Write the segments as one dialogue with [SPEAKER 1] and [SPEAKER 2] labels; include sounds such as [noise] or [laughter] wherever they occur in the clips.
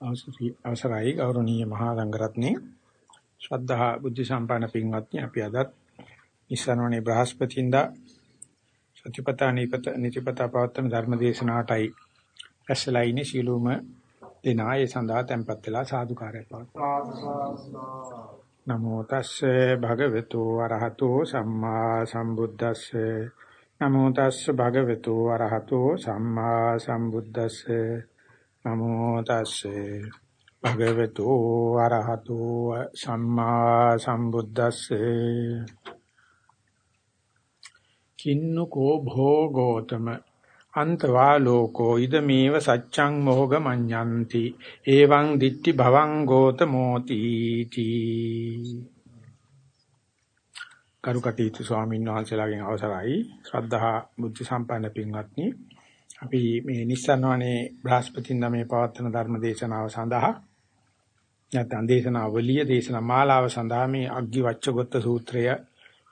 [SPEAKER 1] අවසරයි ගෞරවනීය මහා සංඝරත්නයේ ශ්‍රද්ධා බුද්ධ සම්පන්න පින්වත්නි. අපි අදත් ඉස්සනෝනේ බ්‍රහස්පතින්දා සතිපතා නිපත නිතිපතා පවත්වන ධර්ම දේශනාවටයි ඇස්සලා ඉන්නේ. සීලුම දෙනා ඒ සඳහා tempත් වෙලා සාදුකාරය පවත්වනවා නමෝ තස්සේ භගවතු අරහතෝ සම්මා සම්බුද්දස්සේ. නමෝ තස්සේ භගවතු අරහතෝ සම්මා සම්බුද්දස්සේ. නමෝ තස්සේ. භගවතු ආරහතෝ සම්මා සම්බුද්දස්සේ. කින්නකෝ භෝගෝතම. අන්තවා ලෝකෝ ඉදමේව සච්ඡං මොහග මඤ්ඤಂತಿ එවං දිට්ටි භවං ගෝතමෝති තී. කරුකටීතු ස්වාමීන් වහන්සේලාගෙන් අවසරයි. ශ්‍රද්ධා බුද්ධ සම්පන්න පින්වත්නි. අපි මේ නිස්සන්නවනේ බ්‍රහස්පතින් මේ පවත්වන ධර්ම දේශනාව සඳහා නැත්නම් දේශනාවලිය දේශනා මාලාව සඳහා මේ අග්ගි වච්චගොත්ත සූත්‍රය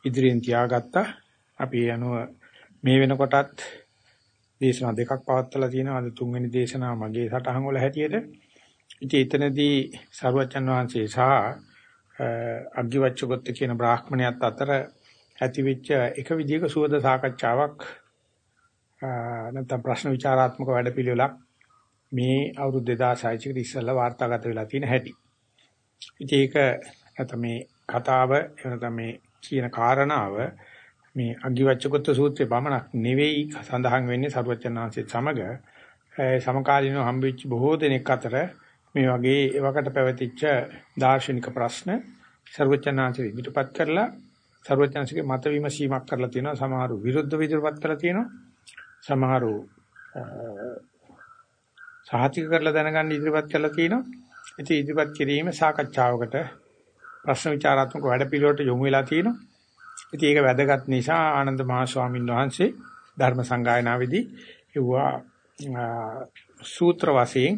[SPEAKER 1] ඉදිරියෙන් තියාගත්තා. අපි අනුව මේ වෙනකොටත් දේශනා දෙකක් පවත්වලා තියෙනවා. අද තුන්වෙනි දේශනාව මගේ සටහන් වල හැටියට. ඉතින් එතනදී සරුවචන් වහන්සේ සහ අග්ගි වච්චගොත්ත කියන බ්‍රාහ්මණයත් අතර ඇතිවෙච්ච එක විදිහක සුවද සාකච්ඡාවක් නැත්නම් ප්‍රශ්න විචාරාත්මක වැඩපිළිවෙලක්. මේ අවුරුදු 2006 කට ඉස්සෙල්ලා වාර්තාගත වෙලා තියෙන හැටි. ඉතින් ඒක නැත්නම් මේ කතාව නැත්නම් මේ කියන කාරණාව මේ අගිවච්ඡකොත්ත සූත්‍රයේ පමණක් නෙවෙයි සඳහන් වෙන්නේ සරුවචනාංශයේ සමග. සමකාලීනව හම්බෙච්ච බොහෝ දෙනෙක් අතර මේ වගේ එවකට පැවතිච්ච දාර්ශනික ප්‍රශ්න සරුවචනාංශයේ ඉදිරිපත් කරලා සරුවචනාංශයේ මත විමසීමක් කරලා තියෙනවා. සමහරු විරුද්ධ විදිහට කරලා තියෙනවා. සමහරු සාහිතික කරලා දැනගන්න ඉදිරිපත් කරලා තිනවා. ඉතින් ඉදිරිපත් කිරීම සාකච්ඡාවකට ප්‍රශ්න විචාරාත්මක වැඩපිළිවෙලට යොමු වෙලා තිනවා. ඉතින් ඒක වැදගත් නිසා ආනන්ද මහ ස්වාමීන් වහන්සේ ධර්ම සංගායනාවේදී ඒවා සූත්‍ර වශයෙන්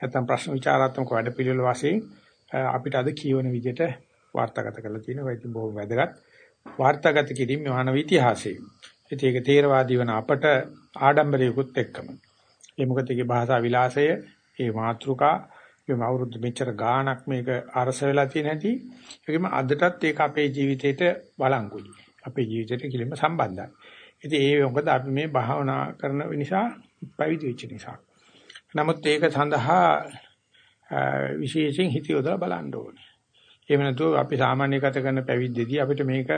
[SPEAKER 1] නැත්නම් ප්‍රශ්න විචාරාත්මක වැඩපිළිවෙල වශයෙන් අපිට අද කියවන විදිහට වාර්තාගත කරලා තියෙනවා. ඒක බොහොම වැදගත්. වාර්තාගත කිරීම මානව ඉතිහාසයේ. ඉතින් ඒක තේරවාදී වන අපට ආඩම්බරයකුත් එක්කම. ඒ මොකද ඒකේ භාෂා විලාසය, ඒ මාතෘකා, මේ අවුරුදු මෙච්චර ගාණක් මේක අරස වෙලා තියෙන හැටි, ඒකම අදටත් ඒක අපේ ජීවිතේට බලංගුයි. අපේ ජීවිතේට කිලිම සම්බන්ධයි. ඉතින් ඒ මොකද අපි මේ භාවනා කරන නිසා පැවිදි වෙච්ච නිසා. නමුත් ඒක සඳහා විශේෂයෙන් හිත යොදලා බලන්න ඕනේ. එහෙම නැතුව අපි සාමාන්‍ය ගත කරන පැවිද්දේදී අපිට මේක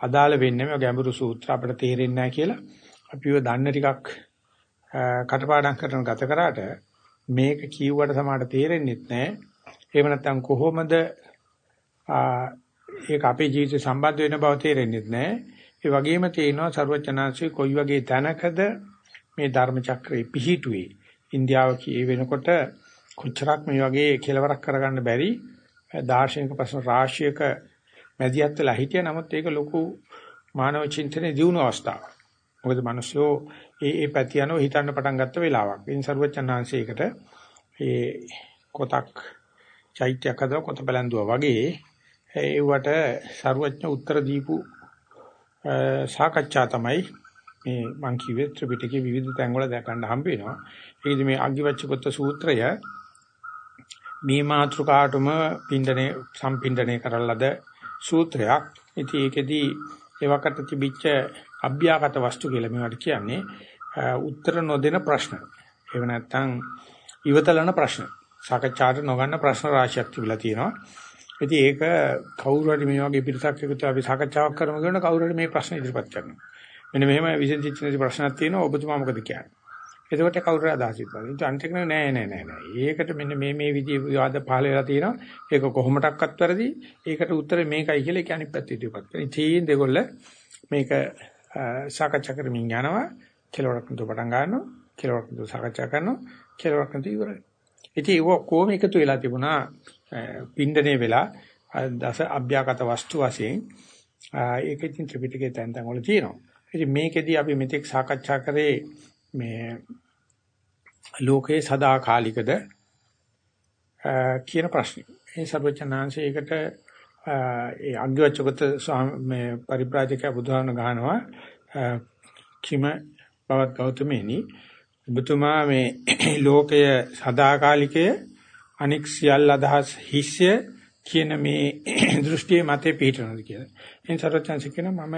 [SPEAKER 1] අදාළ වෙන්නේ මේ ගැඹුරු සූත්‍ර අපිට තේරෙන්නේ නැහැ කියලා අපිව දන්න ටිකක් කටපාඩම් කරන ගත කරාට මේක කියුවට සමහරට තේරෙන්නේ නැහැ. එහෙම නැත්නම් කොහොමද ඒක අපේ ජීවිතේ සම්බන්ධ වෙන බව තේරෙන්නේ නැහැ. ඒ වගේම තේනවා ਸਰවචනාංශයේ කොයි වගේ තැනකද මේ ධර්ම චක්‍රය පිහිටුවේ. ඉන්දියාව කී වෙනකොට කොච්චරක් මේ වගේ කෙලවරක් කරගන්න බැරි දාර්ශනික ප්‍රශ්න රාශියක මැදිහත් වෙලා හිටියා. නමුත් ඒක ලොකු මානව චින්තනයේ දියුණු අවස්ථාවක්. මොකද මිනිස්සු ඒ ඒ පැති යනෝ හිතන්න පටන් ගත්ත වෙලාවක්. ඉතින් සරුවචනාංශයකට ඒ කොටක් චෛත්‍යයක් හදව කොට බලන්දුවා වගේ ඒවට සරුවචන උත්තර දීපු සාකච්ඡා තමයි මේ මං කිව්වේ ත්‍රිපිටකයේ විවිධ තැන්වල දැකන්න හම්බ වෙනවා. ඒකදී මේ අග්ගිවච්ඡපොත්ත සූත්‍රය මේ මාතෘකාටම පින්ඩනේ සම්පින්ඩනේ කරලද සූත්‍රයක්. ඉතින් ඒකෙදී එවකට තිබිච්ච අභ්‍යාගත වස්තු කියලා මේවට කියන්නේ උත්තර නොදෙන ප්‍රශ්න. එහෙම නැත්නම් ඉවතලන ප්‍රශ්න. සාකච්ඡාට නොගන්න ප්‍රශ්න රාශියක් තිබිලා තියෙනවා. ඉතින් ඒක කවුරු හරි මේ වගේ පිටසක් එකතු අපි සාකච්ඡාවක් කරමු කියන කවුරු හරි මේ ප්‍රශ්න ඉදිරිපත් කරනවා. මෙන්න මෙහෙම විසඳිච්ච නැති ප්‍රශ්නක් තියෙනවා ඔබතුමා මොකද කියන්නේ? එතකොට කවුරු හරි අදහස් ඉදපන්. ඉතින් අන්තික නෑ නෑ නෑ නෑ. ඒකට මෙන්න මේ මේ විදිහේ විවාද පහල වෙලා තියෙනවා. ඒක කොහොමඩක්වත් වැරදි. ඒකට උත්තරේ මේකයි කියලා ඒක අනිත් පැත්ත ඉදිරිපත් කරනවා. ඉතින් දෙකොල්ල මේක සාකච්ඡා කරමින් යනවා. කෙලවරක් නතු පටන් ගන්නවා. කෙලවරක් නතු සාකච්ඡා කරනවා. කෙලවරක් නතු ඉවරයි. ඉතින් ඒක කොහොම එකතු වෙලා තිබුණා පින්ඩනේ වෙලා දස අභ්‍යාගත වස්තු වශයෙන් ඒක ඉතින් ත්‍රිපිටකයේ තැන් තැන් වල තියෙනවා. ඉතින් මේකෙදී අපි මෙතෙක් සාකච්ඡා කරේ මේ ලෝකේ සදාකාලිකද කියන ප්‍රශ්නේ. ඒ සර්වචනාංශයකට ඒ අග්ගවච්ඡගත මේ පරිබ්‍රාජක බුදුහාම ගහනවා කිම බවත් ගෞතමෙනි ඔබතුමා මේ [clears throat] ලෝකය සදාකාලිකය අනික් සියල්ල අදහස් හිස්ය කියන මේ [clears throat] දෘෂ්ටියේ මතේ පිහිටනවාද කියලා. එන් සරච්චන්ස කියන මම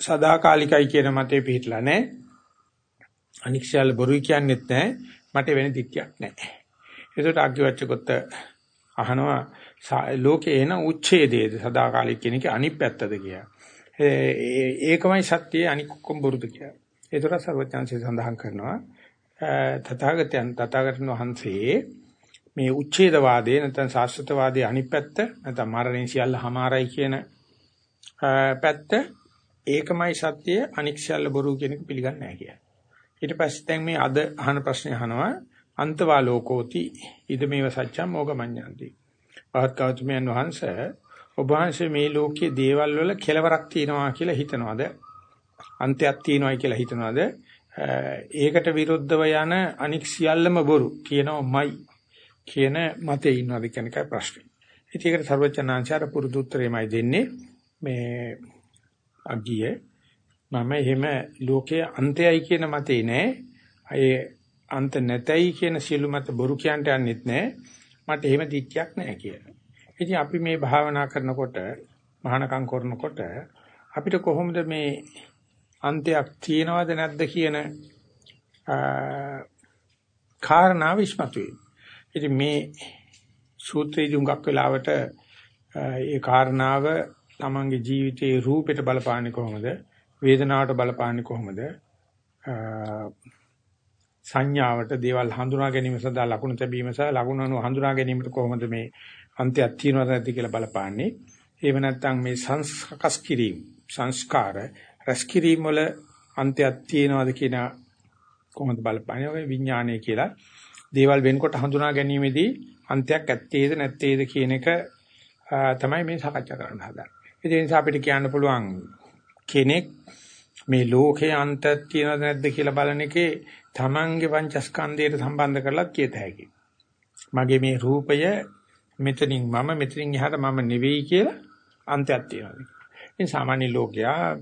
[SPEAKER 1] සදාකාලිකයි කියන මතේ පිහිටලා නැහැ. අනික් සියල්ල බොරුයි කියන්නෙත් නැහැ. මට වෙන දික්කයක් නැහැ. ඒකට අග්ගිවච්ඡකොත් අහනවා ලෝකේ එන උච්ඡේදයේද සදාකාලික කියන එක අනිත් පැත්තද කියලා. ඒකමයි සත්‍යයේ අනික් ඔක්කොම බොරුද කියලා. ඒතර සර්වඥාන්සේ සඳහන් කරනවා තථාගතයන් තථාගතයන් වහන්සේ මේ උච්ඡේදවාදයේ නැත්නම් සාස්ත්‍රවාදයේ අනිත් පැත්ත නැත්නම් මරණය සියල්ල හමාරයි කියන පැත්ත ඒකමයි සත්‍යය අනික් සියල්ල බොරු කියන එක පිළිගන්නේ නැහැ කියලා. ඊට පස්සේ දැන් මේ අද අහන ප්‍රශ්නේ අහනවා අන්තවා ලෝකෝති ඉදමේව සත්‍යම් මොගමඤ්ඤන්ති. පහත් කෞතුමයන් වහන්සේ ඔබ වහන්සේ මේ ලෝකයේ දේවල් වල කෙලවරක් තියෙනවා කියලා හිතනවාද? අන්තයක් තියෙනවායි කියලා හිතනවාද? ඒකට විරුද්ධව යන අනික් සියල්ලම බොරු කියනවාමයි කියන මතේ ඉන්නවද කියන එකයි ප්‍රශ්නේ. ඉතින් ඒකට සර්වචනාංශාර පුරුදු උත්තරෙමයි දෙන්නේ මේ අගිය මම එහෙම ලෝකයේ අන්තයයි කියන මතේ නෑ. ඒ අන්ත නැතයි කියන සියලු මත බොරු කියන්ට යන්නෙත් නෑ. මට එහෙම දික්කයක් නෑ කියලා. ඉතින් අපි මේ භාවනා කරනකොට මහානකම් කරනකොට අපිට කොහොමද මේ අන්තයක් තියෙනවද නැද්ද කියන කාරණාව ඉස්මතු වෙන්නේ. ඉතින් මේ සූත්‍රයේදී උඟක් වෙලාවට ඒ කාරණාව තමන්ගේ ජීවිතයේ රූපෙට බලපාන්නේ කොහොමද? වේදනාවට බලපාන්නේ කොහොමද? සංඥාවට දේවල් හඳුනා ගැනීම සඳහා ලකුණු තැබීම සහ ලකුණු හඳුනා ගැනීමට කොහොමද මේ අන්තයක් තියෙනවද නැද්ද කියලා බලපාන්නේ. එහෙම නැත්නම් මේ සංස්කස් කිරීම සංස්කාර රැස් කිරීම වල අන්තයක් තියෙනවද කියන කොහොමද බලපාන්නේ. ඔය විඥානය කියලා දේවල් වෙනකොට හඳුනා ගැනීමේදී අන්තයක් ඇත්තේද නැත්තේද කියන එක තමයි මේ සාකච්ඡා කරන්න හදන්නේ. ඒ නිසා අපිට කියන්න පුළුවන් කෙනෙක් මේ ලෝකේ අන්තයක් තියෙනවද නැද්ද කියලා බලන එකේ තමන්ගේ පංචස්කන්ධයට සම්බන්ධ කරලා කියත හැකියි. මගේ මේ රූපය මෙතනින් මම මෙතනින් එහාට මම නෙවෙයි කියලා අන්තයක් තියෙනවා. ඉතින් සාමාන්‍ය ලෝකයා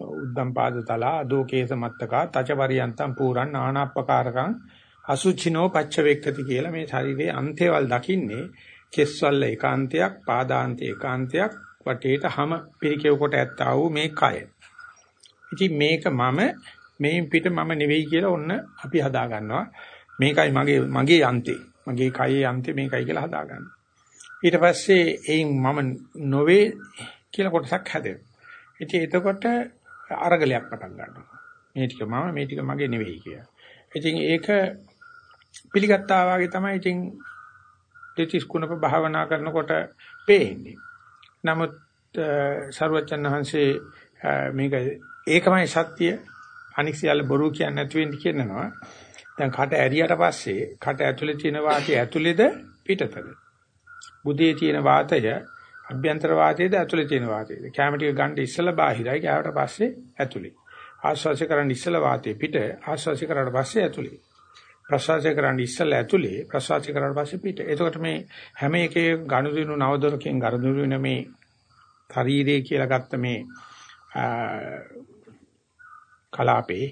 [SPEAKER 1] උද්දම් පාද තලා අදෝකේස මත්තකා තච පරියන්තම් පුරන් නානාප්පකාරකම් අසුචිනෝ පච්චවේක්කති කියලා මේ ශරීරයේ අන්තේවල් දකින්නේ කෙස්වල ඒකාන්තයක් පාදාන්තේ ඒකාන්තයක් වටේට හැම පිරිකෙව කොට ඇත්තා වූ මේ කය. ඉතින් මේක මම මේ පිට මම නෙවෙයි කියලා ඔන්න අපි හදා ගන්නවා. මේකයි මගේ මගේ අන්තේ. මගේ කයේ අන්තේ මේකයි කියලා හදා ගන්නවා. ඊට පස්සේ එයින් මම නොවේ කියලා කොටසක් හැදෙනවා. ඉතින් එතකොට අරගලයක් පටන් ගන්නවා. මේ ටික මම මේ ටික මගේ නෙවෙයි කියලා. ඉතින් ඒක පිළිගත්තා වගේ තමයි ඉතින් දෙතිස් කුණප භාවනා කරනකොට පේන්නේ. නමුත් සරුවචන් වහන්සේ මේක ඒකමයි සත්‍ය අනික් සියල්ල බොරු කියන්නේ නැති වෙන්න කියනවා. දැන් කට ඇරියට පස්සේ කට ඇතුලේ තියෙන වාතය ඇතුලේද පිටතද? බුදේ තියෙන වාතය අභ්‍යන්තර වාතයේද ඇතුලේ තියෙන වාතයේද? කැම ටික ගන්න ඉස්සලා බාහිරයි කෑවට පස්සේ ඇතුලේ. ආශ්වාසය කරන්න ඉස්සලා වාතය පිට ආශ්වාසය කරාට පස්සේ ඇතුලේ. ප්‍රසවාසය කරන්න ඉස්සෙල්ලා ඇතුලේ ප්‍රසවාසය කරාට පස්සේ පිට. එතකොට මේ හැම එකේ ගනුදෙනු නවදොරකින් ගනුදෙනු වෙන මේ ශරීරය කියලා ගත්ත මේ කලාපේ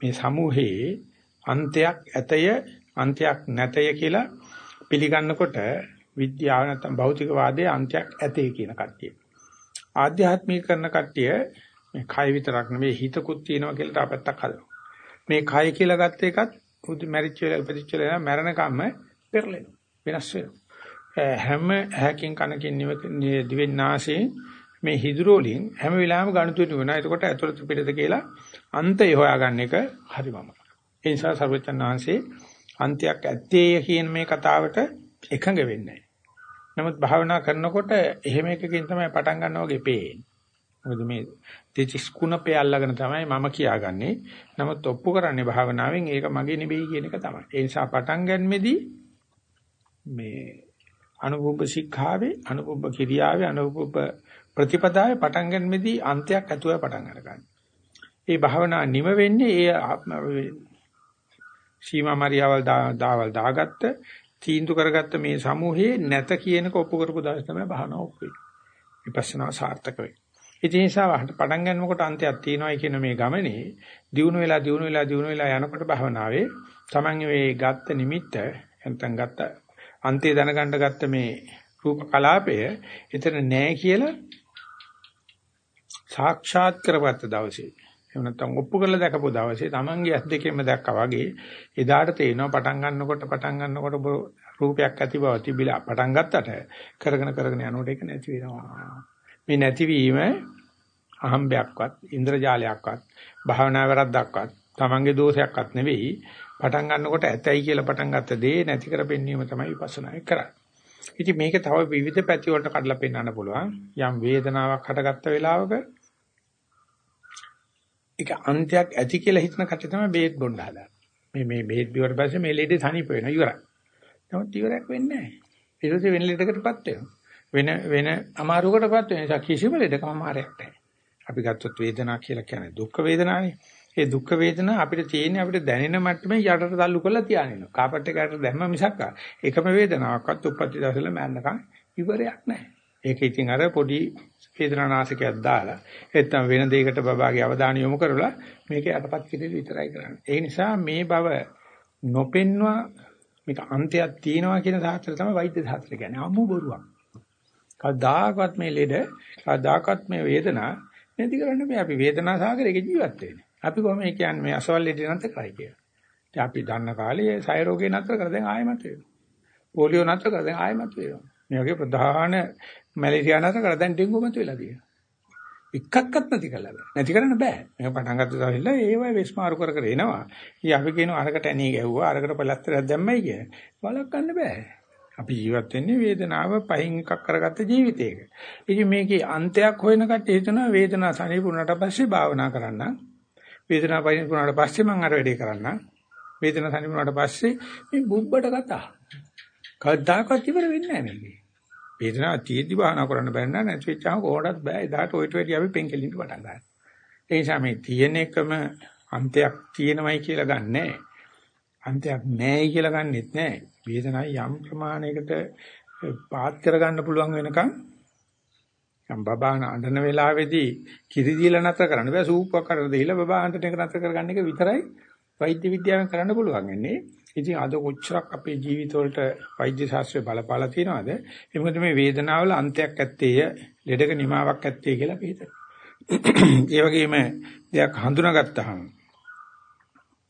[SPEAKER 1] මේ සමූහයේ අන්තයක් ඇතය අන්තයක් නැතය කියලා පිළිගන්නකොට විද්‍යාව නැත්නම් භෞතිකවාදයේ අන්තයක් ඇතේ කියන කට්ටිය. ආධ්‍යාත්මික කරන කට්ටිය මේ කය විතරක් නෙවෙයි හිතකුත් තියෙනවා කියලා තාපත්තක් හදනවා. මේ කය කියලා ගත්ත එකත් පුදු මැරිච්ච වෙලා ඉපදිච්ච වෙලා මැරෙනකම්ම පෙරලෙනවා. වෙනස් වෙනවා. හැම හැකින් කනකින් දිවෙන්නාසේ මේ හිදුරු වලින් හැම වෙලාවෙම ගණතුතු වෙනවා. එතකොට ඇතුළත පිටත කියලා අන්තය හොයාගන්න එක හරිමම. ඒ නිසා සර්වචන් වහන්සේ අන්තයක් ඇත්තේ කියන මේ කතාවට එකඟ වෙන්නේ නමුත් භාවනා කරනකොට එහෙම එකකින් තමයි පටන් ගන්නවා වගේ පේන්නේ. මොකද මේ දෙචිස් කුණපේ අල්ලගෙන තමයි මම කියාගන්නේ. නමුත් ඔප්පු කරන්නේ භාවනාවෙන් ඒක මගේ නෙවෙයි කියන එක තමයි. ඒ නිසා පටන් ගන්නෙදී මේ අනුභව ශික්ෂාවේ අනුභව කිරියාවේ අනුභව ප්‍රතිපදාවේ පටන් ගන්නෙදී අන්තයක් ඇතුළේ පටන් අරගන්න. ඒ භාවනා නිම වෙන්නේ ඒ සීමා මාරියාවල් දාවල් දාගත්ත තීන්දු කරගත්ත මේ සමූහයේ නැත කියනක ඔප්පු කරපු දවස් තමයි භාවනාව ඔප්පු වෙන්නේ. විපස්සනා සාර්ථක වෙන්නේ. ඉතින් ඒ නිසා පටන් ගන්නකොට අන්තයක් තියෙනවායි කියන මේ ගමනේ දිනු වෙලා දිනු වෙලා දිනු වෙලා යනකොට භවනාවේ Taman මේ ගත්ත නිමිත්ත නැත්නම් ගත්ත අන්තය දැනගන්න ගත්ත මේ රූප කලාපය එතන නෑ කියලා සාක්ෂාත් කරගත්ත දවසේ එහෙම නැත්නම් ඔප්පු කරලා දැකපු දවසේ Tamange ඇස් දෙකෙන්ම දැක්කා වගේ එදාට තේනවා පටන් ගන්නකොට පටන් ගන්නකොට රූපයක් ඇති බව තිබිලා පටන් ගත්තට කරගෙන කරගෙන යනකොට ඒක නැති වෙනවා මේ නැතිවීම අහම්බයක්වත් ඉන්ද්‍රජාලයක්වත් භාවනා වැරද්දක්වත් Tamange දෝෂයක්වත් නෙවෙයි පටන් ගන්නකොට ඇතයි කියලා පටන් ගත්ත දේ නැති කර පෙන්වීම තමයි විපස්සනා කරන්නේ. ඉතින් මේක තව විවිධ පැති වලට කඩලා පෙන්වන්න පුළුවන්. යම් වේදනාවක් හටගත්ත වෙලාවක ඒක අන්තයක් ඇති කියලා හිතන කට තමයි බේත් බොන්න හදන්නේ. මේ මේ බේත් බිවට පස්සේ මේ ලෙඩේ තනිප වෙනවා ඉවරයි. නමුත් ඉවරයක් වෙන්නේ නැහැ. ඊට පස්සේ වෙන ලෙඩකටපත් වෙනවා. වෙන වෙන අමාරුවකටපත් වෙන නිසා කිසිම ලෙඩකම අමාරයක් නැහැ. අපි ගත්තොත් වේදනාව කියලා කියන්නේ දුක් වේදනානේ. ඒ දුක් වේදනා අපිට තියෙන්නේ අපිට දැනෙන මට්ටමේ යටට තල්ලු කරලා තියානිනවා. කාපට් එකකට දැම්ම මිසක් එකම වේදනාවක්වත් උපත්ති දවසල මෑන්නකම් ඉවරයක් නැහැ. ඒක ඉතින් අර පොඩි වේදනානාශකයක් දාලා නැත්නම් වෙන දෙයකට බබාගේ අවධානය යොමු කරලා මේක යටපත් කිරීම විතරයි කරන්නේ. ඒ නිසා මේ බව නොපෙන්වා මේක අන්තයක් තියෙනවා කියන සාත්‍රය තමයි වෛද්‍ය සාත්‍රය කියන්නේ. අමු බොරුවක්. කවදාකවත් මේ ලෙඩ කවදාකවත් මේ වේදනා නැති කරන්න බෑ. අපි වේදනා සාගරයක ජීවත් වෙන්නේ. අපි කොහොම කියන්නේ මේ අසවල් ලෙඩ නැත කරයි කියලා. ඉතින් අපි දන්න කාලේ සය රෝගේ නතර කර දැන් ආයෙමත් වෙනවා. පොලියෝ නතර කර දැන් ආයෙමත් වෙනවා. මේ වගේ ප්‍රධාන මැලේරියා නතර කර දැන් ඩෙන්ගු මත වෙලා තියෙනවා. එකක්වත් නැති කළා බෑ. නැති කරන්න බෑ. මේක පටන් ගත්ත දවසilla ඒවයි වෙස්මාරු කර කර එනවා. ඉතින් අපි කියනවා අරකට ඇණී ගැහුවා අරකට පළස්තරයක් දැම්මයි කිය. වළක්වන්න බෑ. අපි ජීවත් වෙන්නේ වේදනාව පහින් එකක් කරගත්ත ජීවිතයක. ඉතින් මේකේ අන්තයක් හොයන කට්ටිය හිතනවා වේදනාව සනීපුණාට පස්සේ භාවනා කරන්න. වේදනාව පහින් පුණාට පස්සේ මම අර වැඩේ කරන්න. වේදනාව සනීපුණාට පස්සේ මේ බුබ්බට කතා. කවදාකවත් ඉවර වෙන්නේ නැහැ මේකේ. වේදනාව තියෙද්දි භාවනා කරන්න බැරි නම් නැති වෙච්චාම කොහොමවත් බෑ. එදාට ඔයිට වැඩි අපි පෙන්කෙලින් පටන් ගන්නවා. ඒ නිසා මේ තියෙන එකම අන්තයක් තියෙනවයි කියලා ගන්නෑ. අන්තයක් නැහැ කියලා ගන්නෙත් නැහැ. වේදනාව යම් ප්‍රමාණයකට පාත් කරගන්න පුළුවන් වෙනකන් යම් බබාන අඬන වෙලාවේදී කිරි දීලා නැතර කරන්න බෑ සූප්පක් කරලා දීලා බබා අඬන එක නැතර කරගන්න එක විතරයි වෛද්‍ය විද්‍යාවෙන් කරන්න පුළුවන් වෙන්නේ. ඉතින් අද කොච්චරක් අපේ ජීවිතවලට වෛද්‍ය ශාස්ත්‍රය බලපාලා තියෙනවද? ඒ මොකද මේ වේදනාවල අන්තයක් ඇත්තේය, ලෙඩක නිමාවක් ඇත්තේ කියලා අපි හිතනවා. ඒ වගේම දෙයක් හඳුනාගත්තාම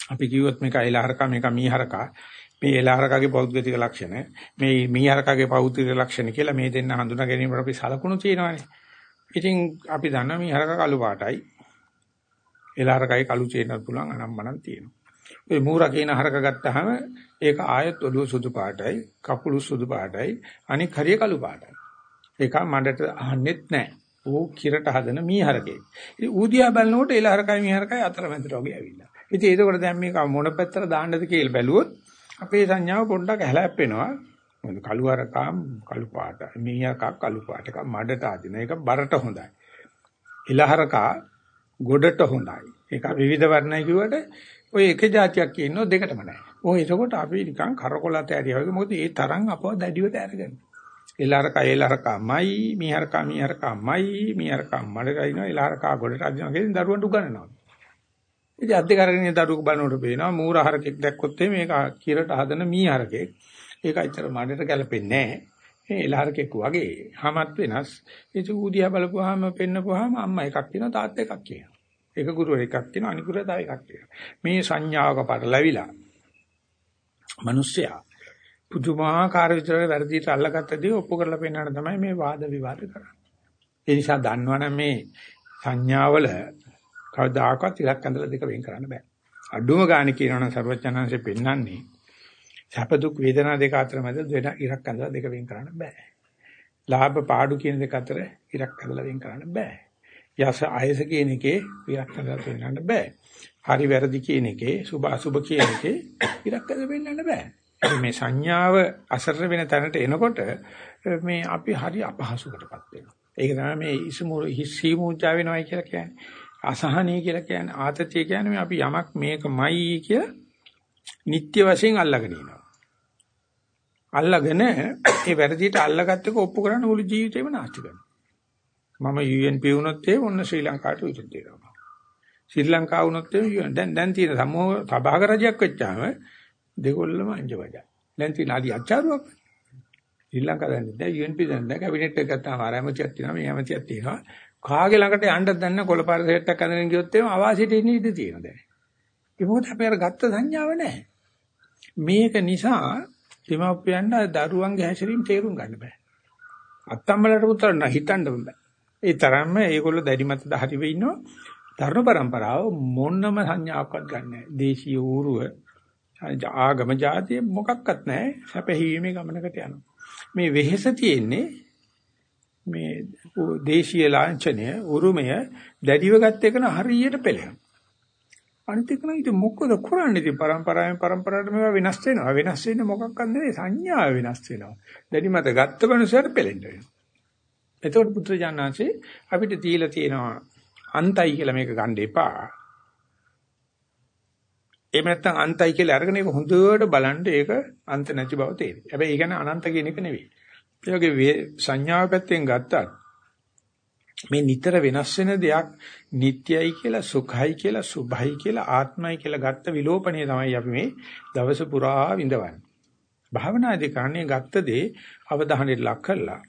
[SPEAKER 1] අපි කිව්වොත් මේක එලහරකා මේක මීහරකා මේ එලහරකාගේ පෞද්ගලික ලක්ෂණ මේ මීහරකාගේ පෞද්ගලික ලක්ෂණ කියලා මේ දෙන්න හඳුනා ගැනීමට අපි සලකුණු තියෙනවානේ. ඉතින් අපි දන්නවා මීහරකා කළු පාටයි එලහරකයි කළු චේනත් පුළුවන් අනම්මනම් තියෙනවා. ඔය මූරා කියන හරක ගත්තාම ඒක ආයත් ඔළුව සුදු පාටයි, කකුළු සුදු පාටයි, අනික හරිය කළු පාටයි. ඒක මඩට අහන්නෙත් නැහැ. ඌ කිරට හදන මීහරකේ. ඉතින් ඌදියා බලනකොට එල හරකයි මීහරකයි අතරමැදට වගේ ඇවිල්ලා. ඉතින් ඒකෝට දැන් මේක මොන පැත්තට දාන්නද කියලා බැලුවොත් අපේ සංඥාව පොඩ්ඩක් හැලැප්පෙනවා. මොකද කළු හරකා කළු පාට, මීහරකා කළු පාට එක මඩට අදින එක බරට හොඳයි. එල හරකා ගොඩට හොඳයි. ඒක විවිධ වර්ණයි කිව්වට ඔය එක જાතියක් ඉන්නෝ දෙකටම නැහැ. ඔය එතකොට අපි නිකන් කරකොලත ඇරියා වගේ මොකද ඒ තරම් අපව දැඩිවට අරගෙන. එලහරක එලහරකමයි මීහරක මීහරකමයි මීහරක මඩකයිනවා එලහරක ගොඩට අදිනවා කියන දරුවන්ට උගන්වනවා. ඉතින් අද්ද කරගෙන දරුවක බලනකොට පේනවා මූර හරකෙක් දැක්කොත් මේක කිරට හදන මීහරකෙක්. ඒක ඇත්තට මඩට ගැලපෙන්නේ නැහැ. ඒ එලහරකෙක් වගේ හැමත් වෙනස්. ඒ චූදියා බලපුවාම පෙන්නපුවාම අම්මා එකක් කියනවා තාත්තා එකක් කියනවා. එක ගුරුවරයෙක් එකක් තියෙනවා අනිත් ගුරුවරයා තව එකක් තියෙනවා. මේ සංඥාවක පටලැවිලා මිනිස්සයා පුදුමාකාර විදිහට වැරදිට අල්ලගත්තදී ඔප්පු කරලා පෙන්නන තමයි මේ වාද විවාද කරන්නේ. ඒ නිසා දන්නවනම් මේ සංඥාවල කවදාකවත් ඉලක්ක ඇඳලා දෙක වෙන් කරන්න බෑ. අඩුම ගාණ කියනවනම් සර්වඥාන්සේ පෙන්වන්නේ සැප දුක් වේදනා දෙක අතර මැද වෙන ඉරක් ඇඳලා දෙක වෙන් කරන්න බෑ. ලාභ පාඩු කියන දෙක අතර ඉරක් ඇඳලා වෙන් කරන්න බෑ. යස ආයස කියන එකේ විරක්කගත වෙන්නන්න බෑ. හරි වැරදි කියන එකේ සුභ අසුභ කියන එකේ විරක්කද වෙන්නන්න බෑ. මේ සංඥාව අසර වෙන තැනට එනකොට මේ අපි හරි අපහසුකටපත් වෙනවා. ඒක තමයි මේ ඉසුමු හිස්සීමුජා වෙනවයි කියලා කියන්නේ. අසහනී කියලා කියන්නේ ආතතිය කියන්නේ මේ අපි යමක් මේකමයි කියලා නිත්‍ය වශයෙන් අල්ලගෙන ඉනවා. අල්ලගෙන ඒ වැරදියට අල්ලගත්ත එක ඔප්පු කරන්න මුළු ජීවිතේම නාස්ති කරනවා. මම UNP වුණොත් ඒ ඔන්න ශ්‍රී ලංකාවට විරුද්ධ වෙනවා. ශ්‍රී ලංකාව වුණොත් ඒ දැන් දැන් තියෙන සමූහ සභාග රජයක් වෙච්චාම දෙකොල්ලම අංජබජා. දැන් තියෙන අලි අච්චාරුවක්. ශ්‍රී ලංකාවෙන් දැන් UNP දැන් දැන් කැබිනට් එක ගත්තාම ආර ඇමතියක් තියෙනවා මේ ඇමතියක් තියෙනවා. කාගේ ළඟට යන්නද දන්න කොළපාර සෙට් එකක් අඳගෙන ගියොත් එහෙම අවාසියට ඉන්න ඉඩ තියෙනවා දැන්. ඒ මොකද අපි අර ගත්ත සංඥාව නැහැ. මේක නිසා දෙමාපියන්ට දරුවන්ගේ හැසිරීම තේරුම් ගන්න බෑ. අත්තම්මලට පුතන්න හිතන්න බෑ. ඒ තරම්ම ඒගොල්ලෝ දැඩි මත දහරි වෙ ඉන්නවා. ධර්ම પરම්පරාව මොනම සංඥාවක්වත් ගන්න නැහැ. දේශීය ඌරුව ආගම જાතිය මොකක්වත් නැහැ. සැපෙහිීමේ ගමනකට යනවා. මේ වෙහෙස තියෙන්නේ මේ දේශීය ලාංඡනය උරුමය දැඩිව ගත්ත එකන හරියට පෙළෙනවා. අනිත් එක නම් ඉතින් මොකද කරන්නේ ඉතින් પરම්පරාවෙන් પરම්පරාවට මේවා වෙනස් වෙනවා වෙනස් වෙන්නේ මොකක්ද නෙවෙයි සංඥා වෙනස් වෙනවා දැඩි මත ගත්ත මනුස්සයට පෙලෙන්න වෙනවා එතකොට පුත්‍රජානනාංශේ අපිට තියලා තියෙනවා අන්තයි කියලා මේක ගන්න එපා. එහෙම නැත්නම් අන්තයි කියලා අරගෙන ඒක හොඳට බලන්න ඒක අන්ත නැති බව තේරෙයි. හැබැයි ඒ කියන්නේ අනන්ත කියන එක නෙවෙයි. ඒ වගේ සංඥාව පැත්තෙන් ගත්තත් මේ නිතර වෙනස් වෙන දෙයක් නිට්යයි කියලා සුඛයි කියලා සුභයි කියලා ආත්මයි කියලා ගත්ත විලෝපණය තමයි අපි මේ දවස පුරා විඳවන්නේ. භාවනාදී කරන්නේ ගත්ත දේ අවධානයට ලක් කළා.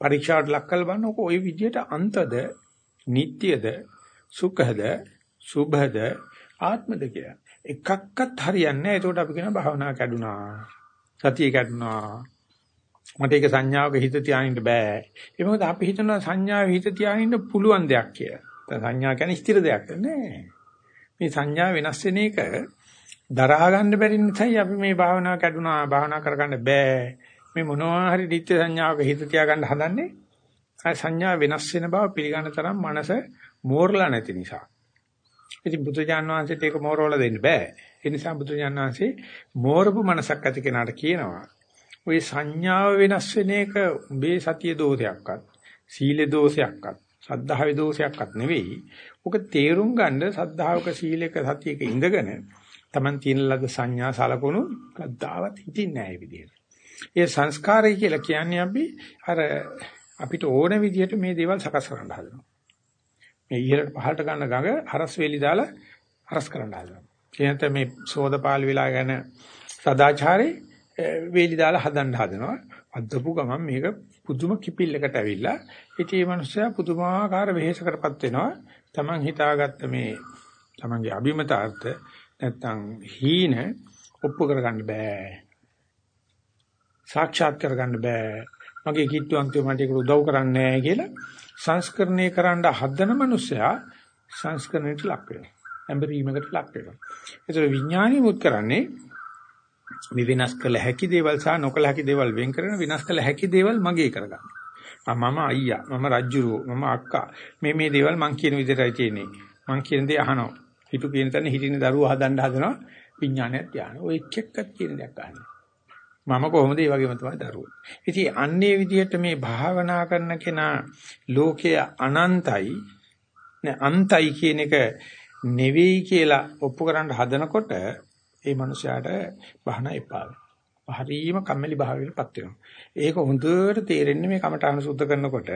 [SPEAKER 1] පරීක්ෂාවට ලක් කළ බලනකො ওই විදිහට අන්තද නිට්යද සුඛද සුභද ආත්මද කියලා. එකක්වත් හරියන්නේ නැහැ. ඒකට අපි කියන භාවනාව කැඩුනා. සතිය කැඩුනා. මට ඒක සංඥාවක හිත තියානින්න බෑ. ඒ මොකද අපි හිතනවා සංඥාවේ හිත තියානින්න පුළුවන් දෙයක් කියලා. සංඥා කියන්නේ ස්ථිර දෙයක් නෙවෙයි. මේ සංඥා වෙනස් වෙන එක දරා ගන්න බැරි නිසායි අපි මේ භාවනාව කැඩුනා. භාවනා කරගන්න බෑ. මේ මොනවා හරි නිත්‍ය සංඥාවක හිත තියාගන්න හදන්නේ. ආ සංඥා වෙනස් වෙන බව පිළිගන්න තරම් මනස මෝරලා නැති නිසා. ඉතින් බුදුජාන් වහන්සේට ඒක මෝරවල දෙන්න බෑ. ඒ නිසා බුදුජාන් වහන්සේ මෝරපු මනසක් ඇති කෙනාට කියනවා. ওই සංඥාව වෙනස් වෙන එක උඹේ සතිය දෝෂයක්වත්, සීල දෝෂයක්වත්, සද්ධාවේ දෝෂයක්වත් නෙවෙයි. ඔක තේරුම් ගන්න සද්ධාවක සීලයක සතියක ඉඳගෙන Taman තියෙන ලද සංඥා සලකුණු කද්දාවත් හිතින්නේ නැහැ විදියට. ඒ සංස්කාරය කියලා කියන්නේ අපි අර අපිට ඕන විදිහට මේ දේවල් සකස් කරන්න හදනවා. මේ ඉහළට පහළට ගන්න ගඟ හරස් වේලි දාලා හරස් කරන්න හදනවා. කියනත මේ සෝදපාල විලා ගැන සදාචාරේ වේලි දාලා හදන්න හදනවා. අද්දපු ගමන් මේක පුදුම කිපිල්ලකට ඇවිල්ලා ඉතින් මේ මිනිස්සයා පුදුමාකාර වෙහෙසකටපත් වෙනවා. Taman හිතාගත්ත මේ Tamanගේ අභිමතාර්ථ නැත්තම් හීන ඔප්පු කරගන්න බෑ. සාක්ෂාත් කරගන්න බෑ. මගේ කිට්ටුවන්තය මට ඒක උදව් කරන්නේ නැහැ කියලා සංස්කරණය කරන්න හදන මනුස්සයා සංස්කරණයට ලක් වෙනවා. ඇඹරීමකට ලක් වෙනවා. ඒතර විඥානීය මුත් කරන්නේ මේ වෙනස් කළ හැකි දේවල් සහ නොකළ හැකි දේවල් වෙන් කරන වෙනස් කළ හැකි දේවල් මගේ කරගන්න. මම අයියා, මම රජ්ජුරුව, මම අක්කා. මේ මේ දේවල් මං කියන විදිහටයි තියෙන්නේ. මං කියන දේ අහනවා. හිතු කියන තැන හිටින දරුවෝ හදන්න හදනවා විඥානයත් ඥාන. ඔය එක් එක්කත් කියන දෙයක් ගන්න. මම කොහොමද ඒ වගේම තමයි දරුවෝ. ඉතින් අන්නේ විදිහට මේ භාවනා කරන කෙනා ලෝකය අනන්තයි නේ අන්තයි කියන එක නෙවෙයි කියලා ඔප්පු කරන්න හදනකොට ඒ මනුස්සයාට බහන එපා වෙනවා. හරීම කම්මැලි භාවයකටපත් වෙනවා. ඒක හොඳට තේරෙන්නේ මේ කමඨාන සුද්ධ කරනකොට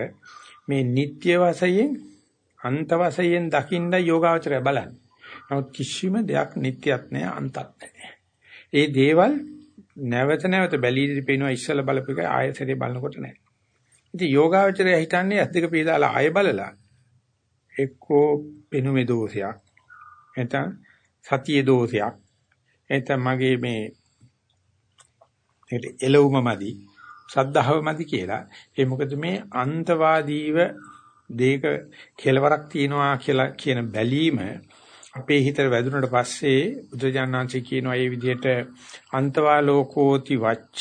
[SPEAKER 1] මේ නিত্য වශයෙන් අන්ත වශයෙන් දකින්න යෝගාවචරය බලන්නේ. නමුත් කිසිම දෙයක් නිට්ටියක් නෑ අන්තත් නෑ. ඒ දේවල් නැවත නැවත බැලීදී පේනවා ඉස්සල බලපු එක ආයතනයේ බලනකොට නෑ. ඉතින් යෝගාවචරය හිතන්නේ ඇස් දෙක පියදාලා ආය බලලා එක්කෝ පෙනුමේ දෝෂයක් නැත්නම් සතියේ දෝෂයක් නැත්නම් මගේ මේ එළවුම මදි සද්ධාව මදි කියලා ඒ මොකද මේ අන්තවාදීව දෙයක කෙලවරක් තියනවා කියලා කියන බැලීම අපේ හිතට වැදුනට පස්සේ බුදුජානනාංශ කියනවා මේ විදිහට අන්තවා ලෝකෝති වච්ච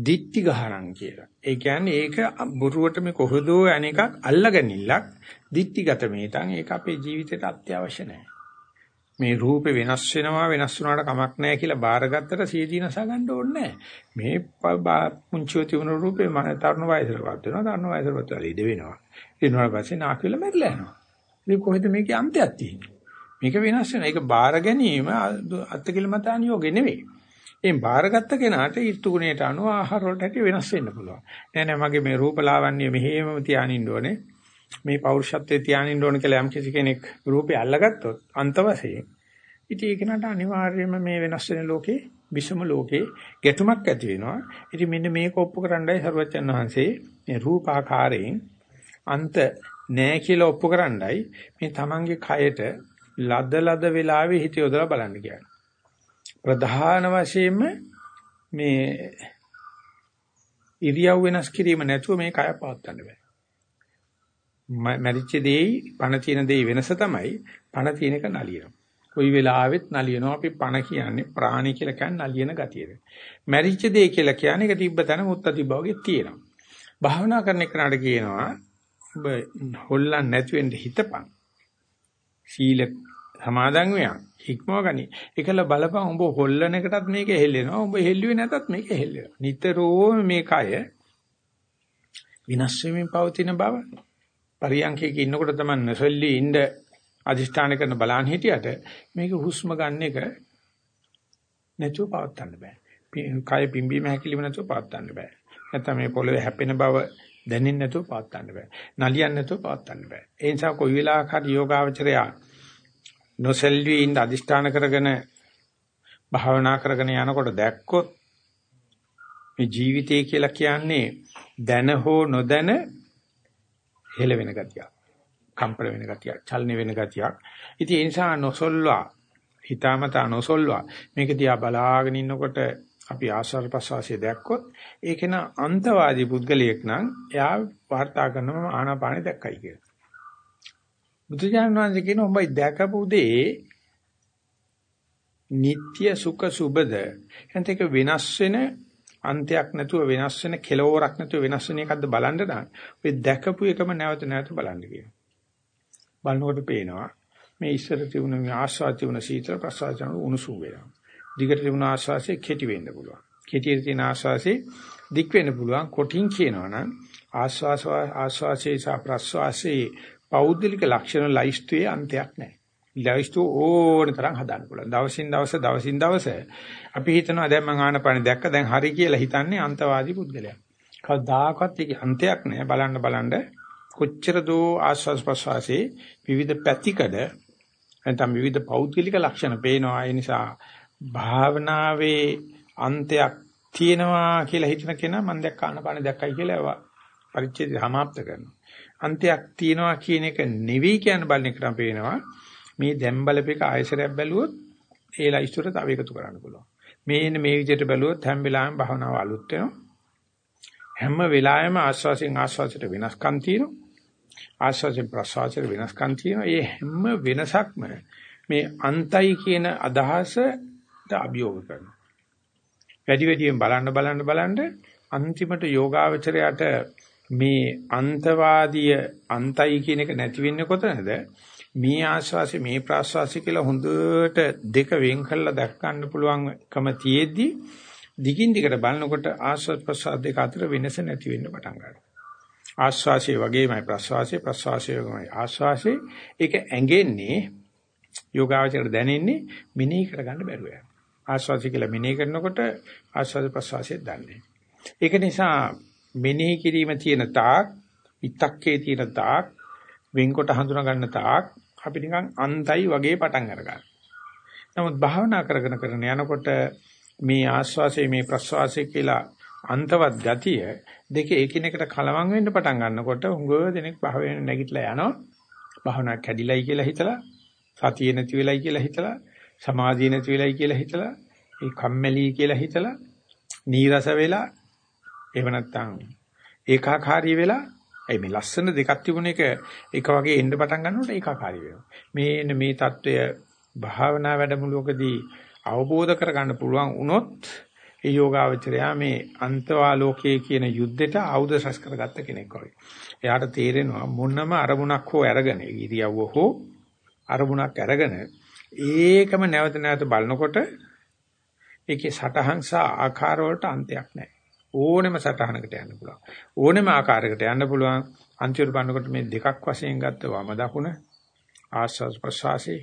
[SPEAKER 1] දිට්ටි ගහනං කියලා. ඒ කියන්නේ ඒක බොරුවට මේ කොහොදෝ අනේකක් අල්ලගනින්නක් දිට්ටිගත මේතන් ඒක අපේ ජීවිතේට අත්‍යවශ්‍ය නැහැ. මේ රූපේ වෙනස් වෙනවා වෙනස් වුණාට කමක් නැහැ කියලා බාරගත්තට සියදීනස ගන්න ඕනේ මේ පුංචිව තිබුණු රූපේ මම තරුණ වයසටපත් වෙනවා තරුණ වයසටපත් වෙලා ඉඳ වෙනවා ඊට පස්සේ නාකියල මැරිලා යනවා ඉතින් කොහෙද මේකේ අන්තයක් තියෙන්නේ මේක වෙනස් වෙනවා. ඒක බාර ගැනීම අත්කිලමතාන යෝගේ නෙවෙයි. එම් බාරගත්ත කෙනාට ඊර්තු ගුණයට අනුව ආහාර වලට හැටි වෙනස් වෙන්න පුළුවන්. නෑ නෑ මගේ මේ රූපලාවන්‍ය මෙහෙම තියානින්න ඕනේ. මේ පෞරුෂත්වයේ තියානින්න ඕනේ කියලා යම් කිසි කෙනෙක් රූපේ අල්ලගත්තොත් අන්ත වශයෙන් ඉතින් ඒ කෙනාට අනිවාර්යයෙන්ම මේ වෙනස් වෙන ලෝකේ විෂම ලෝකේ ගැටුමක් ඇති වෙනවා. ඉතින් මෙන්න මේක ඔප්පු කරන්නයි සරුවචන් වහන්සේ මේ රූපාකාරයෙන් අන්ත නෑ කියලා ඔප්පු කරන්නයි මේ තමන්ගේ කයට ලද ලද වෙලාවේ හිත යොදලා බලන්න කියන්නේ. ප්‍රධාන වශයෙන්ම මේ ඉරියව් වෙනස් කිරීම නැතුව මේ කය පවත්වන්න බෑ. මරිච්ච දෙයි පණ තියෙන දෙයි වෙනස තමයි පණ තියෙන එක නලියනවා. කොයි වෙලාවෙත් නලියනවා අපි පණ කියන්නේ ප්‍රාණි කියලා කියන්නේ නලියන ගතියද. මරිච්ච දෙයි කියලා කියන්නේ ඒක තිබ්බ තැන මුත්ත තිබ්බා වගේ තියෙනවා. භාවනා කරන එකනට කියනවා ඔබ හොල්ලන්නේ නැති වෙන්න හිතපන්. සීල සමාදන් වෙයන් හික්මව ගනි. ඒකල බලපන් උඹ හොල්ලන එකටත් මේක හෙල්ලෙනවා. උඹ හෙල්ලුවේ නැතත් මේක හෙල්ලෙනවා. නිතරම මේ කය විනාශ වෙමින් පවතින බව පරියන්කේක ඉන්නකොට තමයි නොසෙල්ලි ඉන්න අදිෂ්ඨාන කරන බලන් හිටියට මේක හුස්ම ගන්න එක නැතුව පවත්වන්න බෑ. කය පිම්බීම හැකිලිම නැතුව පවත්වන්න බෑ. නැත්නම් මේ පොළවේ හැපෙන බව දැනෙන්නේ නැතුව පවත්වන්න බෑ. නලියන්නේ නැතුව පවත්වන්න බෑ. ඒ නිසා කොයි වෙලාවක හරි යෝගාවචරයා නොසෙල්වි ඉන්න අදිෂ්ඨාන කරගෙන භාවනා කරගෙන යනකොට දැක්කොත් මේ ජීවිතය කියලා කියන්නේ දැන හෝ නොදැන හෙල වෙන ගතියක්. කම්පන වෙන ගතියක්, චලන වෙන ගතියක්. ඉතින් ඒ නිසා නොසොල්වා හිතාමතා නොසොල්වා මේක දිහා බලාගෙන ඉන්නකොට අපි ආශ්වාස ප්‍රශ්වාසය දැක්කොත් ඒක න අන්තවාදී පුද්ගලයෙක් නම් එයා වාර්තා කරනම ආනාපානෙ දැක්කයි කියලා. බුදුජානක වහන්සේ කියන උඹයි දැකපු දේ නিত্য සුඛ සුබද එතනක වෙනස් වෙන අන්තයක් නැතුව වෙනස් වෙන කෙලවරක් නැතුව වෙනස් වෙන එකක්ද බලන්න නම් ඔය දැකපු එකම නැවත නැවත බලන්න කියනවා. බලනකොට පේනවා මේ ඉස්සර තිබුණ මේ ආස්වාද තිබුණ සීතල ප්‍රසආස යන උණුසුම් වෙනවා. දිගට තිබුණ ආස්වාසේ කෙටි වෙන්න පුළුවන්. කෙටියට තියෙන ආස්වාසේ දික් වෙන්න පුළුවන්. කොටින් කියනවනම් ආස්වාස ආස්වාසේ සහ ප්‍රසආසේ පෞද්ගලික ලක්ෂණ ලයිස්තුවේ අන්තයක් නැහැ. ලයිස්තු ඕන තරම් හදාන්න පුළුවන්. දවසින් දවස දවසින් දවස අපි හිතනවා දැන් මං ආනපන දැක්ක දැන් හරි කියලා හිතන්නේ අන්තවාදී පුද්ගලයා. කවදාකවත් ඒකේ අන්තයක් නැහැ. බලන්න බලන්න කොච්චර දෝ ආස්වාස් ප්‍රසවාසී විවිධ පැතිකඩ නැත්නම් විවිධ පෞද්ගලික ලක්ෂණ පේනවා. ඒ නිසා භාවනාවේ අන්තයක් තියෙනවා කියලා හිතන කෙනා මම දැක්ක ආනපන දැක්කයි කියලා පරිච්ඡේදය සමාප්ත කරනවා. අන්තයක් තියෙනවා කියන එක නෙවෙයි කියන බලන එකට පේනවා. මේ දැන් බලපේක ආයසරයක් බැලුවොත් ඒ ලයිස්තුවට තව එකතු කරන්න පුළුවන්. මේන මේ විදිහට බැලුවොත් හැම වෙලාවෙම භවනාව අලුත් වෙනවා. හැම වෙලාවෙම ආස්වාසින් ආස්වාසයට වෙනස්කම් තියෙනවා. ආස්වාසින් ප්‍රසවාසයට වෙනස්කම් තියෙනවා. මේ හැම වෙනසක්ම මේ අන්තයි කියන අදහසට අභියෝග කරනවා. වැඩි වැඩියෙන් බලන්න බලන්න බලන්න අන්තිමට යෝගාවචරයට මේ අන්තවාදීය අන්තයි කියන එක නැති වෙන්නේ කොතනද? මේ ආශ්වාසය මේ ප්‍රාශ්වාසය කියලා හොඳට දෙක වෙන් කරලා දැක් ගන්න පුළුවන්කම තියෙද්දි දිගින් දිගට බලනකොට ආශ්වාස ප්‍රශ්වාස දෙක අතර වෙනස නැති වෙන්න පටන් ගන්නවා. ආශ්වාසයේ වගේමයි ප්‍රශ්වාසයේ ප්‍රශ්වාසයේ වගේමයි ආශ්වාසයේ ඒක ඇඟෙන්නේ යෝගාවචර දැනෙන්නේ මිනී කරගන්න බැරුව යනවා. ආශ්වාසය කියලා මිනී කරනකොට ආශ්වාස ප්‍රශ්වාසයේ දන්නේ. ඒක නිසා මෙනෙහි කිරීම තියෙන තාක් විතක්කේ තියෙන තාක් වෙන්කොට හඳුනා ගන්න තාක් අපි නිකන් අන්තයි වගේ පටන් අරගන්නවා. නමුත් භාවනා කරගෙන කරගෙන යනකොට මේ ආස්වාසය මේ ප්‍රස්වාසය කියලා අන්තවත් ගතිය දෙක එකිනෙකට කලවම් වෙන්න පටන් ගන්නකොට උඟ දෙනෙක් භාවයෙන් නැගිටලා යනවා. භාවනා කැඩිලයි කියලා හිතලා සතිය නැති වෙලයි කියලා හිතලා සමාධිය නැති වෙලයි කියලා හිතලා ඒ කම්මැලි කියලා හිතලා නීරස වෙලා එහෙම නැත්නම් ඒකාකාරී වෙලා ඒ මේ ලස්සන දෙකක් තිබුණ එක එක වගේ එන්න පටන් ගන්නකොට ඒකාකාරී වෙනවා. මේ මේ தত্ত্বය භාවනා වැඩමුළුවකදී අවබෝධ කරගන්න පුළුවන් වුණොත් ඒ යෝගාවචරයා මේ අන්තවාලෝකයේ කියන යුද්ධයට ආයුධ සස් කරගත්ත කෙනෙක් වගේ. එයාට තේරෙනවා මොනම අරමුණක් හෝ අරගෙන ඉරියව්ව හෝ අරමුණක් අරගෙන ඒකම නැවත නැවත බලනකොට ඒකේ සටහන් සහ ආකාර වලට අන්තයක් නැහැ. ඕනෙම සටහනකට යන්න පුළුවන්. ඕනෙම ආකාරයකට යන්න පුළුවන්. අන්තිමට බලනකොට මේ දෙකක් වශයෙන් ගත්ත වම දකුණ ආස්වාස් ප්‍රසවාසී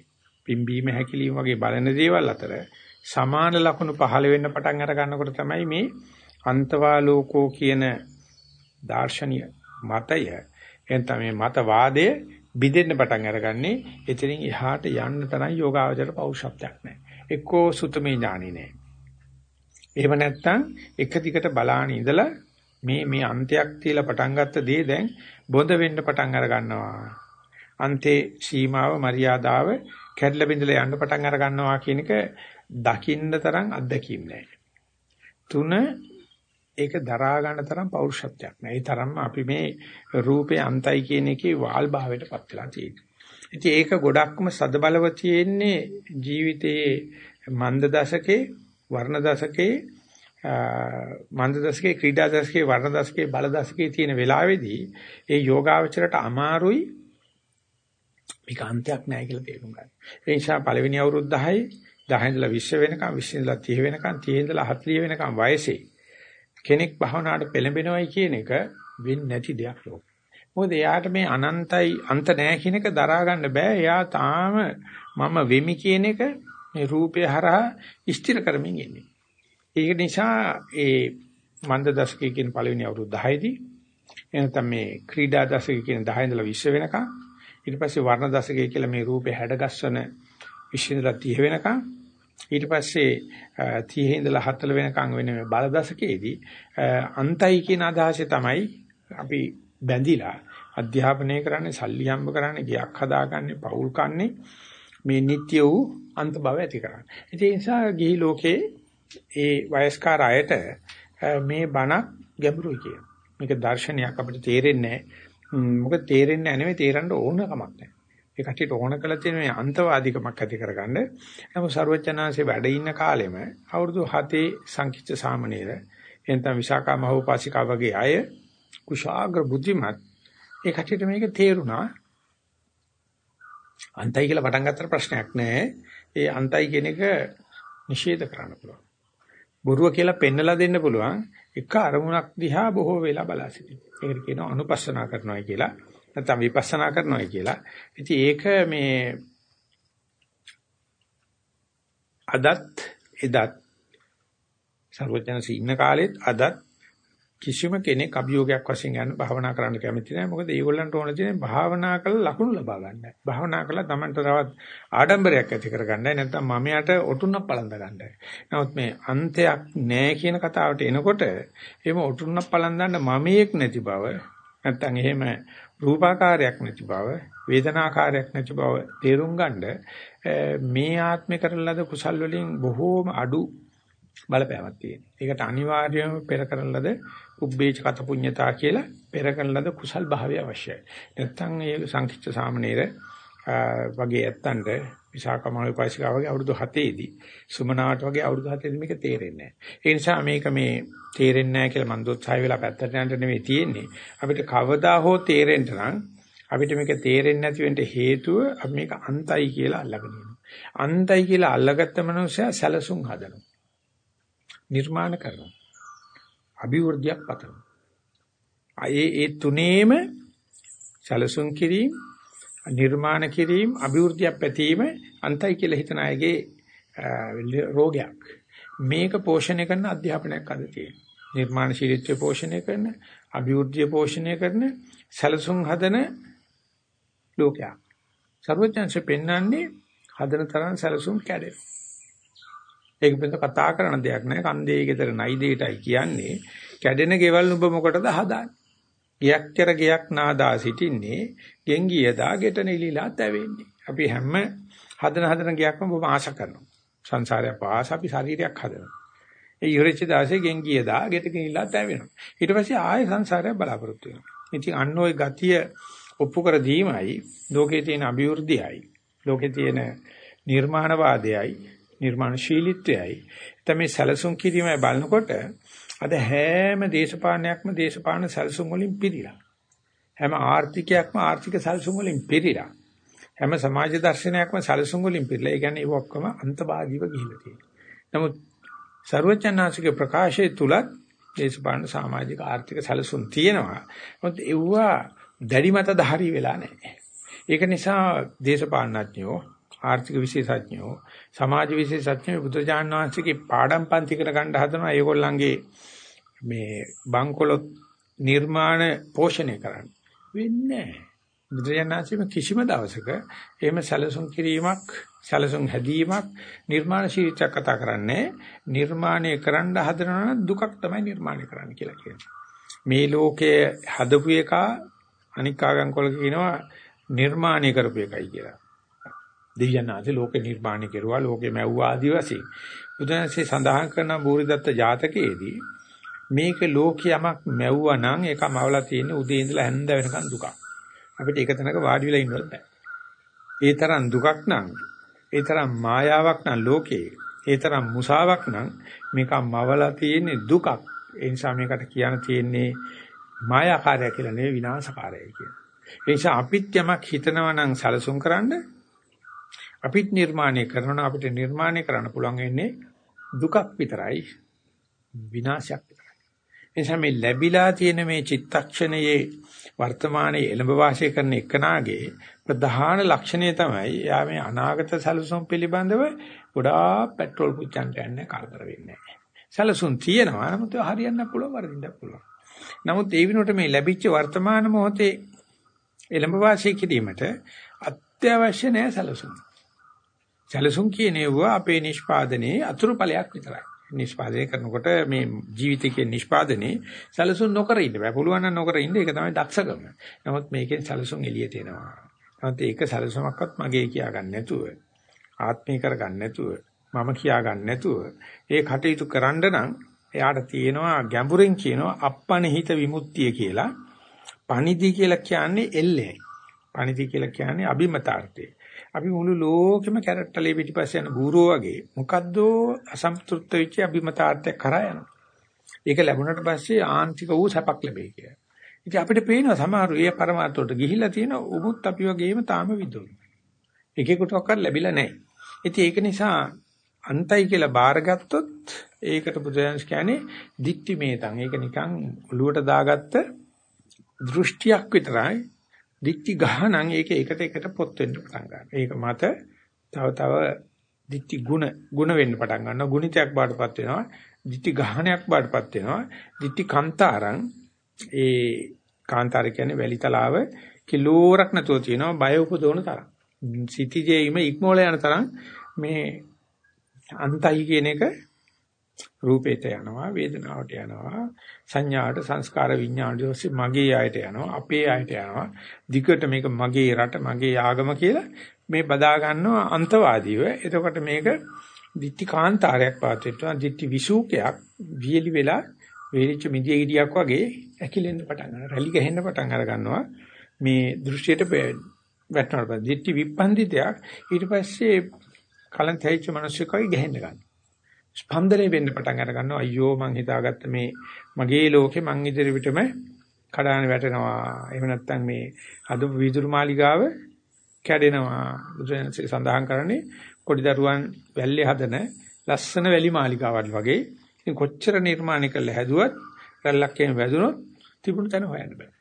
[SPEAKER 1] පිම්බීම හැකිලිම වගේ බලන දේවල් අතර සමාන ලක්ෂණ පහළ වෙන්න පටන් අර ගන්නකොට තමයි මේ අන්තවාලෝකෝ කියන දාර්ශනික මතය එතන මේ මතවාදය බිඳෙන්න පටන් අරගන්නේ එතනින් එහාට යන්න තරම් යෝගාවචර පෞෂත්වයක් නැහැ. එක්කෝ සුතමේ ඥානෙ නැහැ. එහෙම නැත්නම් එක දිගට බලාන ඉඳලා මේ මේ අන්තයක් තියලා පටන් ගත්ත දේ දැන් බොඳ වෙන්න පටන් අර ගන්නවා. අන්තේ සීමාව මරියාදාව කැඩලා බිඳලා යන්න පටන් අර ගන්නවා කියන එක දකින්න තරම් අත්දැකීම් නැහැ. තුන ඒක දරා ගන්න තරම් පෞරුෂත්වයක් නැහැ. ඒ තරම්ම අපි මේ රූපේ අන්තයි කියන එකේ වාල් භාවයටපත් වෙලා තියෙනවා. ඉතින් ඒක ගොඩක්ම සද බලව තියෙන්නේ ජීවිතයේ මන්ද දශකේ වර්ණ දශකේ මන්ද දශකේ ක්‍රීඩා දශකේ වර්ණ දශකේ බල දශකේ තියෙන වෙලාවේදී ඒ යෝගාවචරයට අමාරුයි මේක අන්තයක් නැහැ කියලා තේරුම් ගන්න. ඒ නිසා පළවෙනි අවුරුදු 10යි 10 ඉඳලා 20 වෙනකම් 20 ඉඳලා 30 වෙනකම් 30 ඉඳලා 40 වෙනකම් වයසේ කෙනෙක් භවනාට පෙළඹෙනවයි කියන එක වෙන්නේ නැති දෙයක් ලෝක. මොකද එයාට මේ අනන්තයි අන්ත නැහැ කියන එක දරා ගන්න බෑ. එයා තාම මම වෙමි කියන එක මේ රූපය හරහා ස්ථිර කරමින් ඉන්නේ. ඒක නිසා ඒ මන්ද දශකයේ කියන පළවෙනි අවුරුදු 10 දී එනතම මේ ක්‍රීඩා දශකයේ කියන 10 ඉඳලා 20 වෙනකම් ඊට පස්සේ වර්ණ දශකයේ කියලා මේ රූපේ හැඩගස්වන 20 ඉඳලා 30 වෙනකම් ඊට පස්සේ 30 ඉඳලා 40 වෙනකම් වෙන මේ බල දශකයේදී අන්තයි කියන අදහසේ තමයි අපි බැඳිලා අධ්‍යාපනය කරන්නේ සල්ලි හම්බ කරන්නේ ගියක් හදාගන්නේ පවුල් කන්නේ මේ නිට්ටය වූ අන්ත භව ඇති කරන්නේ. ඒ නිසා ගිහි ලෝකේ ඒ වයස්කාර අයට මේ බණ ගැඹුරුයි කියන. මේක දර්ශනයක් අපිට තේරෙන්නේ නැහැ. මොකද තේරෙන්නේ නැහැ නෙවෙයි තේරන්න ඕන කමක් නැහැ. ඒ කටියට ඕන කළ තියෙන මේ අන්තවාදීකමක් ඇති කරගන්න. නමුත් ਸਰවඥාන්සේ වැඩ ඉන්න කාලෙම අවුරුදු 7 සංකිච්ඡ සාමණේර එතන විසාකා මහෝපාසිකා වගේ අය කුශාග්‍ර බුද්ධිමත් ඒ කටියට මේක තේරුණා. අන්තයි කියලා පටන් ගත්තට ප්‍රශ්නයක් නැහැ. ඒ අන්තයි කියන එක නිෂේධ කරන්න පුළුවන්. බොරුව කියලා පෙන්නලා දෙන්න පුළුවන්. එක අරමුණක් දිහා බොහෝ වෙලා බලා සිටින්න. ඒකට කියනවා අනුපස්සනා කරනවා කියලා. නැත්නම් විපස්සනා කරනවා කියලා. ඉතින් ඒක මේ අදත් එදත් සර්වඥන්සි ඉන්න කාලෙත් අදත් කිසිම කෙනෙක් අභියෝගයක් වශයෙන් ගන්න භාවනා කරන්න කැමති නැහැ. මොකද ඒගොල්ලන්ට ඕන තියෙන්නේ භාවනා කරලා ලකුණු ලබා ගන්නයි. භාවනා කරලා Tamanට තවත් ආඩම්බරයක් ඇති කරගන්නයි. නැත්නම් මම යට ඔටුන්නක් පලඳ ගන්නයි. නමුත් මේ අන්තයක් නැහැ කියන කතාවට එනකොට එහෙම ඔටුන්නක් පලඳන්න මමයක් නැති බව නැත්නම් එහෙම රූපාකාරයක් නැති බව වේදනාකාරයක් නැති බව තේරුම් ගන්න මේ ආත්මේ කරන ලද කුසල් වලින් බොහෝම අඩු බලපෑමක් තියෙනවා. ඒකට අනිවාර්යයෙන්ම පෙර කරන ලද උබ්බේච කත පුඤ්ඤතා කියලා පෙර කරන ලද කුසල් භාවය අවශ්‍යයි. නැත්නම් මේ සංකිච්ඡ සාමනීර වගේ ඇත්තන්ට විසාකමල් පාසිකා වගේ අවුරුදු 7 දී සුමනාට වගේ අවුරුදු 7 දී මේක තේරෙන්නේ නැහැ. ඒ නිසා මේක මේ තේරෙන්නේ නැහැ කියලා මන් දොස්සාය වෙලා පැත්තට යන්න නෙමෙයි තියෙන්නේ. අපිට කවදා හෝ තේරෙන්න නම් අපිට මේක තේරෙන්නේ නැති වෙන්න හේතුව අපි මේක අන්තයි කියලා අල්ලගෙන ඉන්නවා. අන්තයි කියලා අල්ලගත්ත මනුස්සයා සැලසුම් හදනවා. නිර්මාණ කරනවා. අභිවෘද්ධියක් පතනවා. ඒ ඒ තුනේම සැලසුම් කිරීම නිර්මාණ කිරීම අභිවෘද්ධියක් පැතීම අන්තයි කියලා හිතන අයගේ රෝගයක්. මේක පෝෂණය කරන අධ්‍යාපනයක් අද තියෙනවා. නිර්මාණශීලීත්වය පෝෂණය කරන, අභිවෘද්ධිය පෝෂණය කරන, සැලසුම් හදන ලෝකයක්. සර්වඥාන්සේ පෙන්වන්නේ හදන තරම් සැලසුම් කැඩේ. ඒක පිට කතා කරන දෙයක් නෑ. කන්දේ ගෙදර නයි දෙයටයි කියන්නේ. කැඩෙන ගෙවල් ඔබ මොකටද හදාන්නේ? ගියක් කර ගියක් නාදා සිටින්නේ ගෙන් ගියදා ගෙට නිලිලා තැවෙන්නේ. අපි හැම හදන හදන ගියක්ම බොහොම ආශා කරනවා. සංසාරය පාස අපි ශරීරයක් හදනවා. ඒ ඉවරෙච්ච දාසේ ගෙන් ගියදා ගෙට නිලිලා තැවෙනවා. ඊට පස්සේ ආයෙ සංසාරය බලාපොරොත්තු වෙනවා. ඉතින් අන්න ওই ගතිය ඔප්පු කර දීමයි ලෝකේ තියෙන අභිවෘද්ධියයි ලෝකේ තියෙන නිර්මාණවාදයයි නිර්මාණශීලීත්වයයි තමයි සැලසුම් කිරීමයි බලනකොට අද හැම දේශපාලනයක්ම දේශපාලන සැලසුම් වලින් පිරීලා. හැම ආර්ථිකයක්ම ආර්ථික සැලසුම් වලින් පිරීලා. හැම සමාජ දර්ශනයක්ම සැලසුම් වලින් පිරීලා. ඒ කියන්නේ ඒක ඔක්කොම අන්තභාගීව ගිහිල්ලා තියෙනවා. නමුත් ਸਰවචනාසික ප්‍රකාශයේ තුලත් දේශපාලන සමාජික ආර්ථික සැලසුම් තියෙනවා. මොකද ඒවා දැඩි මත ධාරී වෙලා නැහැ. ඒක නිසා දේශපාලනඥයෝ ආර්ථික විශේෂඥයෝ සමාජ විශේෂඥයෝ බුදුජාණන් වහන්සේගේ පාඩම් පන්ති කර ගන්න හදනවා ඒගොල්ලන්ගේ මේ බංකොලොත් නිර්මාණ පෝෂණය කරන්න වෙන්නේ බුදුරජාණන්සේම කිසිම දවසක එහෙම සැලසුම් කිරීමක් සැලසුම් හැදීමක් නිර්මාණශීලීත්වයක් කතා කරන්නේ නිර්මාණය කරන්න හදනවා දුකක් තමයි නිර්මාණය කරන්න කියලා කියන්නේ. මේ ලෝකයේ හදපු එක අනික් ආගම්වල කියනවා නිර්මාණය කරපු එකයි කියලා. දෙවියන්ාගේ ලෝකේ නිර්මාණය කෙරුවා ලෝකේ මැව්වා ආදි වශයෙන්. බුදුන්සේ සඳහන් කරන බෝරිදත්ත ජාතකයේදී මේක ලෝකියමක් මැව්වා නම් ඒක මවලා තියෙන උදේ ඉඳලා හැන්ද වෙනකන් දුකක්. අපිට එක තැනක වාඩි වෙලා ඉන්නවත් බෑ. ඒ තරම් දුකක් නම් ඒ තරම් මායාවක් නම් ලෝකේ ඒ තරම් මුසාවක් නම් මේක මවලා තියෙන දුකක්. ඒ නිසා මේකට කියන්න තියෙන්නේ මායාකාරය කියලා නෙවෙයි විනාශකාරයයි කියලා. ඒ නිසා අපිත් යමක් හිතනවා නම් සැලසුම් කරන්න අපිත් නිර්මාණය කරනවා අපිට නිර්මාණය කරන්න පුළුවන් වෙන්නේ දුකක් විතරයි විනාශයක් විතරයි. එනිසා මේ ලැබිලා තියෙන මේ චිත්තක්ෂණයේ වර්තමානයේ එළඹ වාසය කරන එකනාගේ ප්‍රධාන ලක්ෂණය තමයි යා මේ අනාගත සැලසුම් පිළිබඳව ගොඩාක් පෙට්‍රල් පුච්චන්න යන්නේ කරදර වෙන්නේ නැහැ. සැලසුම් තියෙනවා නමුත් හරියන්න පුළුවන් වරදින්න පුළුවන්. නමුත් ඒ විනෝට මේ ලැබිච්ච වර්තමාන මොහොතේ එළඹ වාසය කිරීමට අත්‍යවශ්‍ය නැහැ සැලසුම්. සැලසුම් කියනේවා අපේ නිෂ්පාදනයේ අතුරු ඵලයක් විතරයි. නිෂ්පාදනය කරනකොට මේ ජීවිතයේ නිෂ්පාදනයේ සැලසුම් නොකර ඉන්න බෑ. පුළුවන් නම් නොකර ඉන්න ඒක තමයි දක්ෂකම. නමුත් මේකෙන් සැලසුම් එළියට එනවා. නමුත් ඒක සැලසුමක්වත් මගේ කියා ගන්න නැතුව ආත්මී කර ගන්න නැතුව මම කියා ගන්න නැතුව ඒ කටයුතු කරන්න නම් එයාට තියෙනවා ගැඹුරින් කියනවා අප්පනිහිත විමුක්තිය කියලා. පණිදි කියලා කියන්නේ එල්ලේ. පණිදි කියලා කියන්නේ අභිමතාර්ථය. අපි මුළු ලෝකෙම කැරට්ටලේ පිටිපස්සේ යන ගුරුව වගේ මොකද්ද අසම්පූර්ණ වෙච්ච අභිමතාර්ථයක් කරා යනවා. ඒක ලැබුණට පස්සේ ආන්තික වූ සැපක් ලැබෙයි කියලා. ඉතින් අපිට පේනවා සමහරු ඒ પરමාර්ථයට ගිහිලා තියෙන උමුත් අපි වගේම තාම විදුලු. එකෙකුට ඔක්කත් ලැබිලා නැහැ. ඉතින් ඒක නිසා අන්තයි කියලා බාරගත්තොත් ඒකට බුදුරජාණන් කියන්නේ දික්ටි මේතන්. ඒක නිකන් ඔලුවට දාගත්ත දෘෂ්ටියක් විතරයි. දික්ටි ගහනන් ඒක එකට එකට පොත් වෙන්න පටන් ගන්නවා. ඒක මත තව තව දික්ටි ಗುಣ ಗುಣ වෙන්න පටන් ගන්නවා. ගුණිතයක් බාටපත් වෙනවා. දික්ටි ගහනයක් බාටපත් වෙනවා. දික්ටි කාන්තාරං ඒ කාන්තාර කියන්නේ වැලිතලාව කිලෝරක් නැතුව තියෙනවා බය උපදවන තරම්. සිටිජේීම ඉක්මෝල යන තරම් මේ අන්තයි කියන එක රූපේට යනවා වේදනාවට යනවා සංඥාට සංස්කාර විඥාණයට ඔස්සේ මගේ ආයත යනවා අපේ ආයත යනවා. දිගට මේක මගේ රට මගේ ආගම කියලා මේ බදා ගන්නවා අන්තවාදීව. එතකොට මේක දිට්ටි කාන්තාරයක් පාත් වෙනවා දිට්ටි විසූකයක් වියලි වෙලා වේලිච්ච මිදිය ගෙඩියක් වගේ ඇකිලෙන්න පටන් ගන්නවා. රැලි ගහෙන්න පටන් අර ගන්නවා මේ දෘශ්‍යයට වැටෙනවා. පස්සේ දිට්ටි විපන්දිතයක්. ඊට පස්සේ කලන් තැයිච්ච මිනිස්සුකයි ගහෙන්න ගන්නවා. ස්පන්දනය වෙන්න පටන් අර ගන්නවා අයියෝ මං හිතාගත්ත මේ මගේ ලෝකේ මං ඉදිරියටම කඩාන වැටෙනවා. එහෙම නැත්නම් මේ අද විදුරු මාලිගාව කැඩෙනවා. බුදුන්සේ සඳහන් කරන්නේ පොඩි දරුවන් වැල්ලේ හදන ලස්සන වැලි මාලිගාවක් වගේ. ඉතින් කොච්චර නිර්මාණය කළ හැදුවත් රැල්ලක් එහෙම වැදුනොත් තිබුණු තැන හොයන්න බෑ.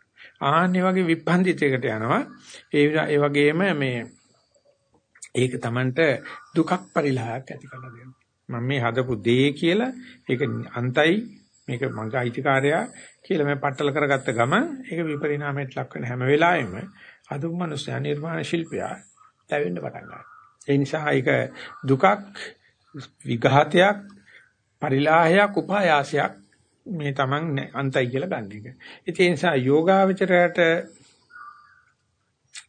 [SPEAKER 1] ආන්නේ වගේ විපන්දිතයකට යනවා. ඒ ඒ වගේම මේ ඒක Tamanට දුකක් පරිලහයක් ඇති කරලා දෙනවා. මම මේ හදපු දේ කියලා ඒක අන්තයි මේක මගේ අයිතිකාරයා කියලා මම පట్టල කරගත්ත ගමන් ඒක විපරිණාමයට ලක් වෙන හැම වෙලාවෙම හදපු මනුස්සයා නිර්මාණ ශිල්පියා දැවෙන්න පටන් ගන්නවා. ඒ නිසා ඒක දුකක් විඝාතයක් පරිලාහයක් උපායාසයක් මේ Taman අන්තයි කියලා ගන්න එක. ඒ නිසා යෝගාවචරයට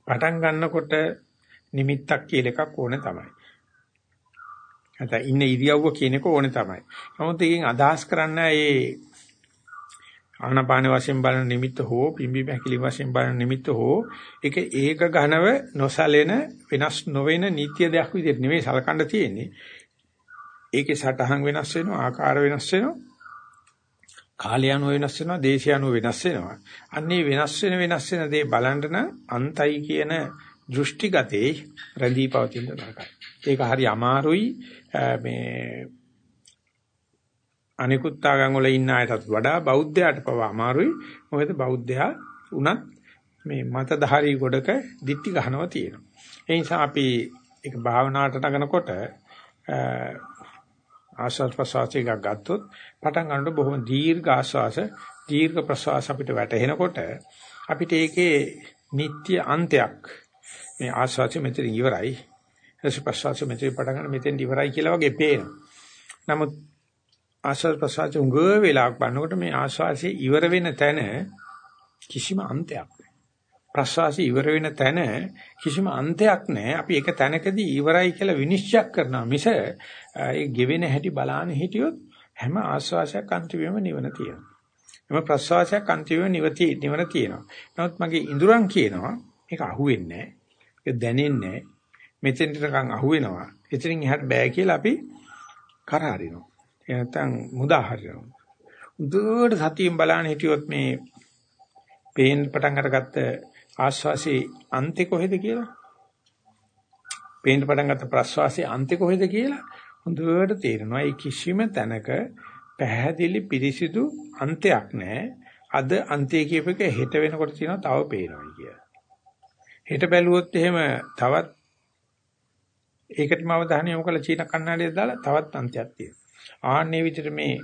[SPEAKER 1] පටන් ගන්නකොට නිමිත්තක් කියලා එකක් ඕනේ තමයි. නැත්නම් ඉන්න ඉරියව්ව කියන එක ඕනේ තමයි. නමුත් එකෙන් අදහස් කරන්න ඒ ආනාපාන වශයෙන් බලන නිමිත්ත හෝ පිම්බි පැකිලි වශයෙන් බලන නිමිත්ත හෝ ඒක ඒක ඝනව නොසලෙන වෙනස් නොවන නිත්‍ය දෙයක් විදිහට නෙවෙයි සලකන්න තියෙන්නේ. ඒකේ සටහන් වෙනස් වෙනවා ආකාර වෙනස් වෙනවා කාලය අනුව වෙනස් වෙනවා දේශය අනුව වෙනස් වෙනවා. අන්නේ වෙනස් වෙන වෙනස් වෙන දේ බලන්න නම් අන්තයි කියන දෘෂ්ටිගතේ රැඳී පවතින තරකයි. ඒක හරි අමාරුයි මේ අනිකුත් ආගම් වල ඉන්න අයටත් වඩා බෞද්ධයාට පවා අමාරුයි. මොකද බෞද්ධයා උනත් මේ මතධාරී ගොඩක දික්ටි ගහනවා තියෙනවා. ඒ නිසා අපි ඒක භාවනාවට නගනකොට ආශ්වාස ප්‍රශ්වාසයක් ගත්තොත් පටන් ගන්නකොට බොහොම දීර්ඝ ආශ්වාස දීර්ඝ ප්‍රශ්වාස අපිට වැටෙනකොට අපිට ඒකේ නিত্য අන්තයක් මේ ආස්වාසය මෙතන ඉවරයි රස ප්‍රසවාසය මෙතන පටන් ගන්න මෙතෙන් ඉවරයි කියලා වගේ පේනවා. නමුත් ආස්වාද ප්‍රසවාසය උඟ වෙලාවක් බලනකොට මේ ආස්වාසය ඉවර වෙන තැන කිසිම අන්තයක් නැහැ. ප්‍රසවාසය ඉවර වෙන තැන කිසිම අන්තයක් නැහැ. අපි එක තැනකදී ඉවරයි කියලා විනිශ්චය කරනවා මිස ඒ ගෙවෙන හැටි බලාන හිටියොත් හැම ආස්වාසයක් අන්තිමේම නිවන තියෙනවා. එම ප්‍රසවාසයක් අන්තිමේම නිවති නිවන තියෙනවා. නමුත් මගේ ඉඳුරන් කියනවා මේක අහුවෙන්නේ නැහැ. ඒක දැනෙන්නේ නැහැ. මෙතෙන්ට නිකන් අහුවෙනවා. එතනින් එහාට බෑ කියලා අපි කරහරිනවා. ඒ නැත්තම් මුදා හරිනවා. උදුවට සතියෙන් බලන්න හිටියොත් මේ පේන් පටන් අරගත්ත ආශ්වාසයේ අන්තේ කොහෙද කියලා? පේන්න පටන් ගත්ත ප්‍රශ්වාසයේ අන්තේ කොහෙද කියලා හොඳට තේරෙනවා. ඒ කිසිම තැනක පැහැදිලි පිරිසිදු අන්තයක් නැහැ. අද අන්තය කියපේක හෙට වෙනකොට තියෙනවා තව පේනවා කියලා. හෙට බැලුවොත් එහෙම තවත් ඒකටම අවධානය යොමු කළ චීන කන්නඩිය දාලා තවත් අන්තයක් තියෙනවා. ආන්නේ විදිහට මේ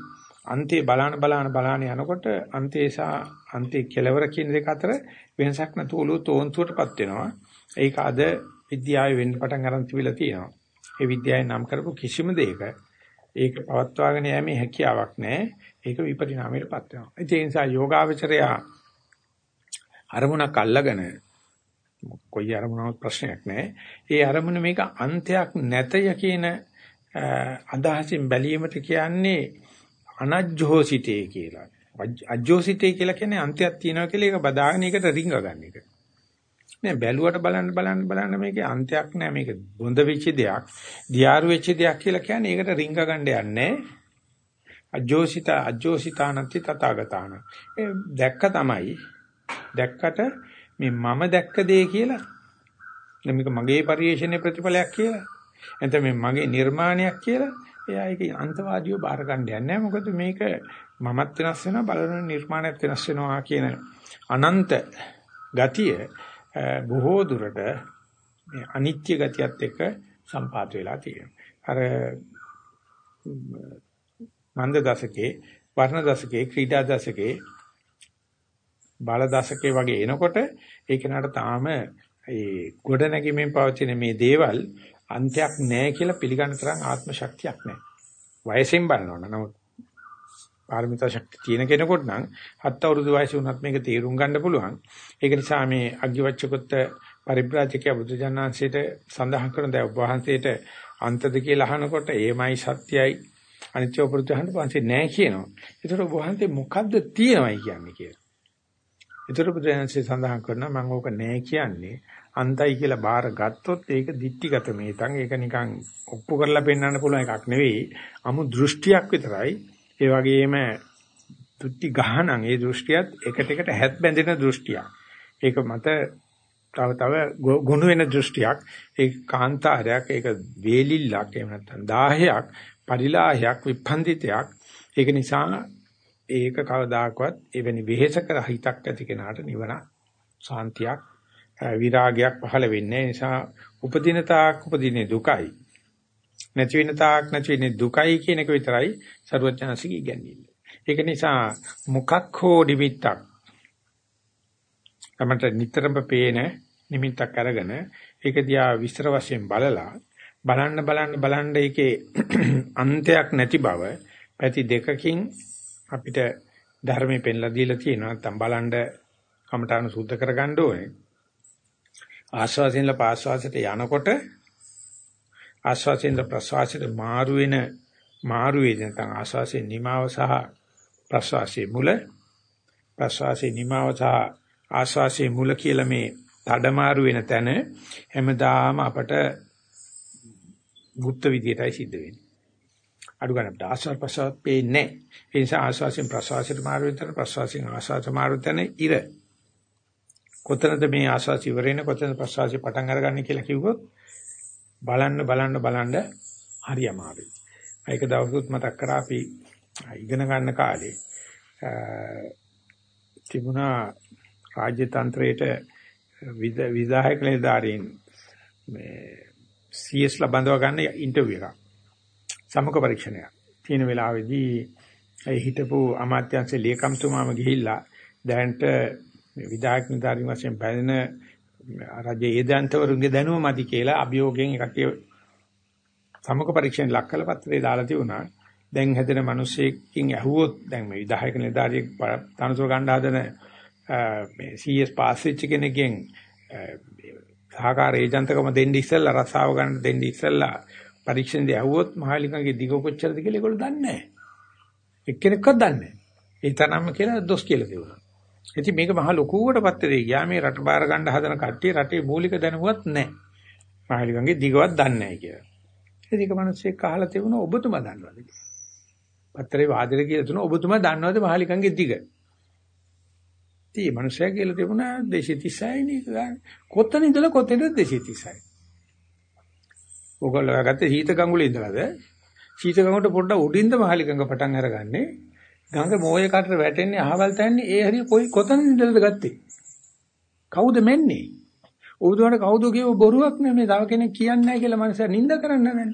[SPEAKER 1] අන්තේ බලාන බලාන බලාන යනකොට අන්තේ සහ අන්තේ කෙලවර කියන දෙක අතර වෙනසක් නැතුව ඔළුව තෝන්තුවටපත් වෙනවා. ඒක අද විද්‍යාවේ වෙන්න පටන් ගන්න තිබිලා තියෙනවා. ඒ විද්‍යාවේ නම් කරපු කිසිම දෙයක ඒක පවත්වාගෙන යෑමේ හැකියාවක් නැහැ. ඒක විපරිණාමයටපත් වෙනවා. ඒ නිසා යෝගාවචරය අරමුණක් අල්ලගෙන කොයි අරමුණක් ප්‍රශ්නයක් නැහැ. ඒ අරමුණ මේක අන්තයක් නැතය කියන අදහසින් බැලීමට කියන්නේ අනජ්ජෝසිතේ කියලා. අජ්ජෝසිතේ කියලා කියන්නේ අන්තයක් තියෙනවා කියලා ඒක බදාගෙන ඒකට රිංග ගන්න එක. නෑ බැලුවට බලන්න බලන්න බලන්න මේකේ අන්තයක් නෑ මේක බොඳ වෙච්ච දෙයක්, දියාරු වෙච්ච දෙයක් කියලා කියන්නේ ඒකට රිංග ගන්න යන්නේ අජ්ජෝසිත අජ්ජෝසිතානති තථාගතාන. ඒ දැක්ක තමයි. දැක්කට මේ මම දැක්ක දේ කියලා. මේක මගේ පරිශ්‍රණයේ ප්‍රතිඵලයක් කියලා. එතන මේ මගේ නිර්මාණයක් කියලා එයා ඒක අන්තවාදීව බාර ගන්න යන්නේ මොකද මේක මමත් වෙනස් වෙනවා බලන නිර්මාණයත් වෙනස් වෙනවා කියන අනන්ත ගතිය බොහෝ දුරට මේ අනිත්‍ය ගතියත් එක්ක සම්පාත වෙලා තියෙනවා. අර මන්ද දශකේ වර්ණ දශකේ ක්‍රීඩා දශකේ බල දශකේ වගේ එනකොට ඒ කෙනාට තාම ඒ ගොඩ නැගීමෙන් පවතින මේ දේවල් අන්තයක් නැහැ කියලා පිළිගන්න තරම් ආත්ම ශක්තියක් නැහැ. වයසෙන් බලනවනේ. නමුත් පාරමිතා ශක්තිය තියෙන කෙනෙකුට නම් හත් අවුරුදු වයසේ වුණත් මේක තේරුම් ගන්න පුළුවන්. ඒක නිසා මේ අග්ගිවච්ඡකොත් පරිබ්‍රාජකයා බුදුජානනාංශයට සඳහන් කරන දේ වහන්සේට අන්තද කියලා අහනකොට ඒමයි සත්‍යයි අනිත්‍ය පුරුතහන් පන්සේ නැහැ කියනවා. ඒතර වහන්සේ මොකද්ද තියෙනවයි කියන්නේ කියලා. ඒතර බුදුජානනාංශය සඳහන් කරනවා මම ඕක නැහැ කියන්නේ අන්තයි කියලා බාර ගත්තොත් ඒක දික්ටිගත මේතන් ඒක නිකන් ඔප්පු කරලා පෙන්වන්න පුළුවන් එකක් නෙවෙයි. අමු දෘෂ්ටියක් විතරයි. ඒ වගේම තුට්ටි ගහනන් ඒ දෘෂ්ටියත් එකට එකට හැත් බැඳෙන දෘෂ්ටියක්. ඒක මත තව තව ගුණ වෙන දෘෂ්ටියක්. ඒ කාන්තාරයක් ඒක වේලිල්ලක් එහෙම නැත්නම් 10ක් පරිලාහයක් විපන්දිතයක්. ඒක නිසා ඒක කවදාකවත් එවැනි වෙහෙස කර හිතක් ඇති කෙනාට නිවන සාන්තියක් විරාගයක් පහළ වෙන්නේ නිසා උපදින තාක් උපදින්නේ දුකයි නැති වෙන තාක් නැති වෙන්නේ දුකයි කියන එක විතරයි ਸਰවඥාසික ඉගැන්වීම. ඒක නිසා මුඛක් හෝ නිමිත්තක් තමට නිතරම පේන නිමිත්තක් අරගෙන ඒක දිහා විස්තර වශයෙන් බලලා බලන්න බලන්න බලන්න ඒකේ [clears throat] අන්තයක් නැති බව පැති දෙකකින් අපිට ධර්මයේ පෙන්ලා දීලා තියෙනවා නැත්නම් බලන්න කමඨාන සුද්ධ කරගන්න ඕනේ ආස්වාසයෙන්ල පාස්වාසයට යනකොට ආස්වාසයෙන්ල ප්‍රස්වාසයට මාරු වෙන මාරු වෙන නැත්නම් ආස්වාසයේ නිමාව සහ ප්‍රස්වාසයේ මුල ප්‍රස්වාසයේ නිමාව සහ ආස්වාසයේ මුල කියලා මේ මාරු වෙන තැන හැමදාම අපට গুপ্ত විදියටයි සිද්ධ වෙන්නේ. අඩු ගන්න අපිට ආස්වාද ප්‍රසවාස පේන්නේ නැහැ. ඒ නිසා ආස්වාසයෙන් ප්‍රසවාසයට මාරු වෙන තැන ප්‍රසවාසයෙන් ආස්වාද මාරු තැන ඉර කොතනද මේ ආශාස ඉවරෙන්නේ කොතනද ප්‍රසවාසය පටන් අරගන්නේ කියලා කිව්වොත් බලන්න බලන්න බලන්න හරි අමාරුයි. ඒක දවසුත් මතක් කරා අපි ඉගෙන ගන්න කාලේ තිබුණා රාජ්‍ය තන්ත්‍රයේට විධායක නිලධාරීන් මේ CS ලා බඳව ගන්න ඉන්ටර්විව් එකක්. සමුක පරීක්ෂණයක්. තියෙන වෙලාවේදී ඒ හිටපු අමාත්‍යංශ ලේකම්තුමාම ගිහිල්ලා දැනට මේ විධායක නිලධාරීන් වශයෙන් බැඳෙන රජයේ ඒදන්තවරුන්ගේ දැනුම මදි කියලා අභියෝගයෙන් එකට සමුක පරීක්ෂණ ලක් කළ පත්‍රේ දාලා තිබුණා. දැන් හැදෙන මිනිස්සෙකින් ඇහුවොත් දැන් මේ විධායක නිලධාරියෙක් තනතුර ගන්න හදන මේ CS පාස් වෙච්ච කෙනෙක්ගෙන් සහකාර ඒජන්තකම දෙන්න ඉස්සෙල්ලා රසාව ගන්න දෙන්න ඉස්සෙල්ලා පරීක්ෂණදී ඇහුවොත් මහලිකගේ දිග කොච්චරද කියලා ඒගොල්ලෝ දන්නේ නැහැ. එක්කෙනෙක්වත් දන්නේ නැහැ. ඒ තරම්ම කියලා දොස් කියලා දෙවුණා. ඉතින් මේක මහ ලොකුවට පත්තරේ ගියා මේ රට බාර ගන්න හදන කට්ටිය රටේ මූලික දැනුවත් නැහැ. මහලිකගේ දිගවත් දන්නේ නැහැ කියලා. ඉතින් ඒක මිනිස්සෙක් අහලා තිබුණා ඔබතුමා දන්නවද කියලා. පත්තරේ වාදෙට කියලා තුන ඔබතුමා දන්නවද මහලිකගේ දිග? ඉතින් මේ මිනිස්සයා කියලා තිබුණා 236 නේ. කොතන ඉඳලා කොතෙන්ද 236? ඔයගොල්ලෝ ගත්තේ සීත ගඟුලේ ඉඳලාද? සීත ගඟට පොඩ්ඩක් උඩින්ද මහලි ගඟ පටන් අරගන්නේ. ගඟ මොයේ කටට වැටෙන්නේ අහවල් තැන්නේ ඒ හරිය කොයි කොතන ඉඳලාද ගත්තේ? කවුද මෙන්නේ? උදුවට කවුද කියව බොරුවක් නෙමෙයි. තව කෙනෙක් කියන්නේ නැහැ කියලා මනුස්සයා නිඳ කරන්න නැහැ.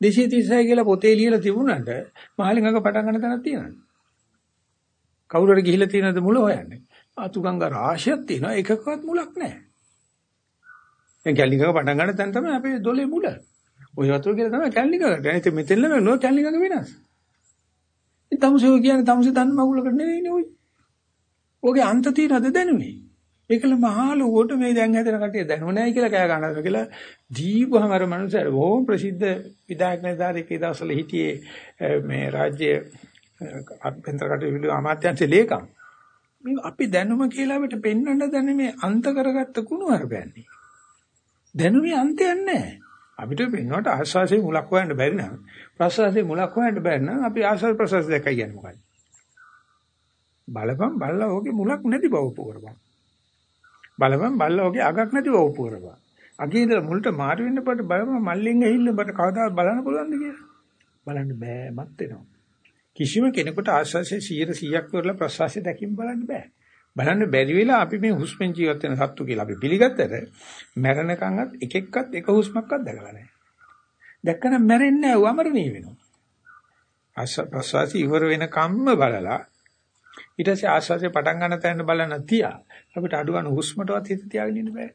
[SPEAKER 1] 236 කියලා පොතේ ලියලා තිබුණාට මහලි ගඟ පටන් ගන්න තැනක් තියෙනවා. කවුරු හරි ගිහිල්ලා තියෙනවද මුල හොයන්නේ? අතුගංග රාශියක් තියෙනවා එකකවත් මුලක් නැහැ. දැන් කැලිකක පටන් ගන්න තැන තමයි අපේ දොලේ මුල. ওই වතුර කියලා තමයි කැලිකකට. ඉතින් මෙතෙන් නම නෝ කැලිකක වෙනස්. ඉතින් තමුසෝ කියන්නේ තමුසේ දන්න මගුලකට නෙවෙයිනේ ඔයි. ඔගේ අන්ත තියනද දැනුනේ. ඒකල මහා ලෝකට මේ දැන් හැදෙන කටිය දැනුම නැහැ කියලා කෑ ගන්නවා කියලා දීපුවම අර මනුස්සයර බොහොම ප්‍රසිද්ධ විදායක නිලධාරියෙක් ඒ දවස්වල හිටියේ මේ රාජ්‍ය අභ්‍යන්තර කටයුතු අමාත්‍යාංශයේ ලේකම්. මේ අපි දැනුම කියලා අපිට පෙන්වන්න දැන මේ අන්ත කරගත්ත කුණු හරපයන්නේ. දැනුමේ අන්තයක් නැහැ. අපිට පෙන්වන්නට ආස්වාසේ මුලක් හොයන්න බැරි නම් ප්‍රසවාසයේ මුලක් හොයන්න බැරි නම් අපි ආස්වාද ප්‍රසවාස දෙකයි කියන්නේ මොකක්ද? බලපන් බල්ලා ඕකේ මුලක් නැති බව පුරපන්. බලපන් බල්ලා ඕකේ අගක් නැති බව පුරපන්. අගේ ඉඳලා මුලට මාරු වෙන්න බට බලපන් මල්ලෙන් ඇහිල්ල බට කවදා බලන්න පුළුවන්ද කියලා. බලන්න බෑ මත් වෙනවා. කිසිම කෙනෙකුට ආශ්වාසයේ 100ක් කරලා ප්‍රශ්වාසය දැකින් බලන්න බෑ. බලන්න බැරි වෙලා අපි මේ හුස්මෙන් ජීවත් වෙන සත්තු කියලා අපි පිළිගත්තට මැරෙනකන්වත් එක එක්කත් එක හුස්මක්වත් දැකලා නැහැ. දැක්කම මැරෙන්නේ නැහැ වමරණීය වෙනවා. ආශ්වාසය ඉවර වෙන කම්ම බලලා ඊට පස්සේ ආශ්වාසය පටන් ගන්න තැන බලන තියා අපිට අඩු ගන්න හුස්මටවත් හිත තියාගෙන ඉන්න බෑ.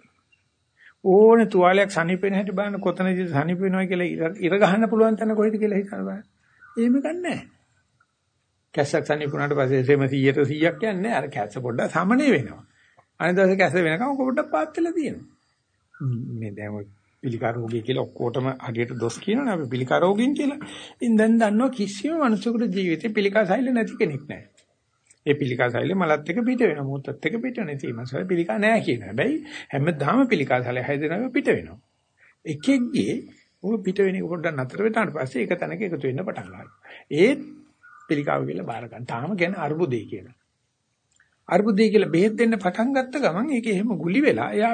[SPEAKER 1] ඕනේ තුවාලයක් සනීපෙන හැටි බලන්න කොතනද සනීප වෙනවා කියලා ඉර ගහන්න පුළුවන් තැන කොහෙද කියලා හිතන්න බෑ. එහෙම ගන්නෑ. කැස්සක් සනීපුණාට පස්සේ එසේම 100ට 100ක් කියන්නේ අර කැස්ස පොඩ්ඩක් සමනේ වෙනවා. අනිත් දවසේ කැස්ස වෙනකම් පොඩ්ඩක් පාත් වෙලා තියෙනවා. මේ දැන් ඔය පිළිකා රෝගී කියලා ඔක්කොටම හරියට දොස් කියනවනේ අපි පිළිකා රෝගීන් කියලා. ඉතින් දැන් දන්නවා කිසිම මිනිසෙකුට ජීවිතේ පිළිකා සෛල නැති කෙනෙක් නැහැ. ඒ පිළිකා සෛල මලත් එක පිට වෙනවා මොහොතත් එක පිට වෙනවා. ඉතින් මසල පිළිකා නැහැ කියන හැබැයි හැමදාම පිළිකා සෛල හැදෙනවා පිට වෙනවා. එකෙක්ගේ ඔය පිට වෙන එක පොඩ්ඩක් නතර වෙනාට පස්සේ ඒක තැනක එකතු වෙන්න පටන් ගන්නවා. ඒත් පිළිකාව කියලා බාර ගන්න. තාම කියන්නේ අර්බුදේ කියලා. අර්බුදේ කියලා බෙහෙත් දෙන්න පටන් ගත්ත ගමන් ඒක එහෙම ගුලි වෙලා එයා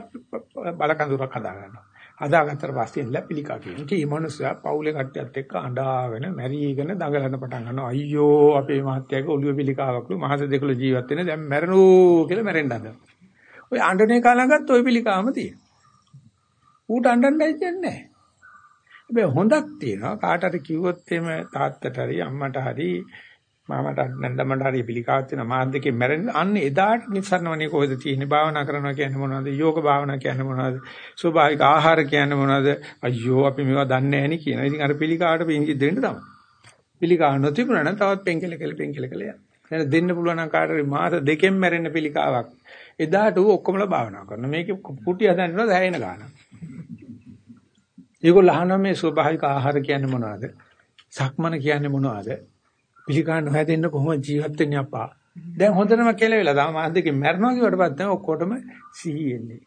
[SPEAKER 1] බල කඳුරක් හදා ගන්නවා. හදාගත්තට පස්සේ ඉන්න පිළිකා කියන. ඉතින් මේ මනුස්සයා පවුලේ කට්ටියත් එක්ක අඬාගෙන මැරීගෙන දඟලන පටන් ගන්නවා. අයියෝ අපේ මහත්තයාගේ ඔළුව පිළිකාවක්ලු මාස දෙකල ජීවත් වෙන දැන් මැරෙනෝ කියලා මැරෙන්න හදනවා. ඔය අඬනේ කාලඟත් ওই පිළිකාවම තියෙනවා. ඌට අඬන්න දෙන්නේ නැහැ. හැබැයි හොඳක් තියෙනවා. කාට හරි කිව්වොත් එimhe තාත්තට හරි අම්මට හරි මාමට නැන්දමට හරි පිළිකාවක් තියෙනවා මාත් දෙකේ මැරෙන්න. අන්න එදාට නිසරණවනේ කොහෙද තියෙන්නේ? භාවනා කරනවා කියන්නේ මොනවද? යෝග භාවනා කියන්නේ මොනවද? ස්වභාවික ආහාර කියන්නේ මොනවද? අයියෝ අපි මේවා දන්නේ නැහැ නේ කියනවා ඉතින් අර පිළිකාවට පිංගි දෙන්න තමයි. පිළිකාව නොතිබුණා නම් තවත් පෙන්කෙල කෙල පෙන්කෙල කෙල යන දෙන්න පුළුවන් නම් කාටරි මාස දෙකෙන් මැරෙන්න පිළිකාවක්. එදාට ඌ ඔක්කොමලා භාවනා කරනවා. මේකේ කුටි හදන්නව දැහැින ගාන ඒගොල්ලෝ අහනවා මේ ස්වභාවික ආහාර කියන්නේ මොනවද? සක්මන කියන්නේ මොනවද? පිළිකා නොහැදෙන්න කොහොම ජීවත් වෙන්නේ අප්පා. දැන් හොඳටම කෙලවෙලා තාම මාස දෙකකින් මැරෙනවා කියවට පස්සේ ඔක්කොටම සිහි එන්නේ.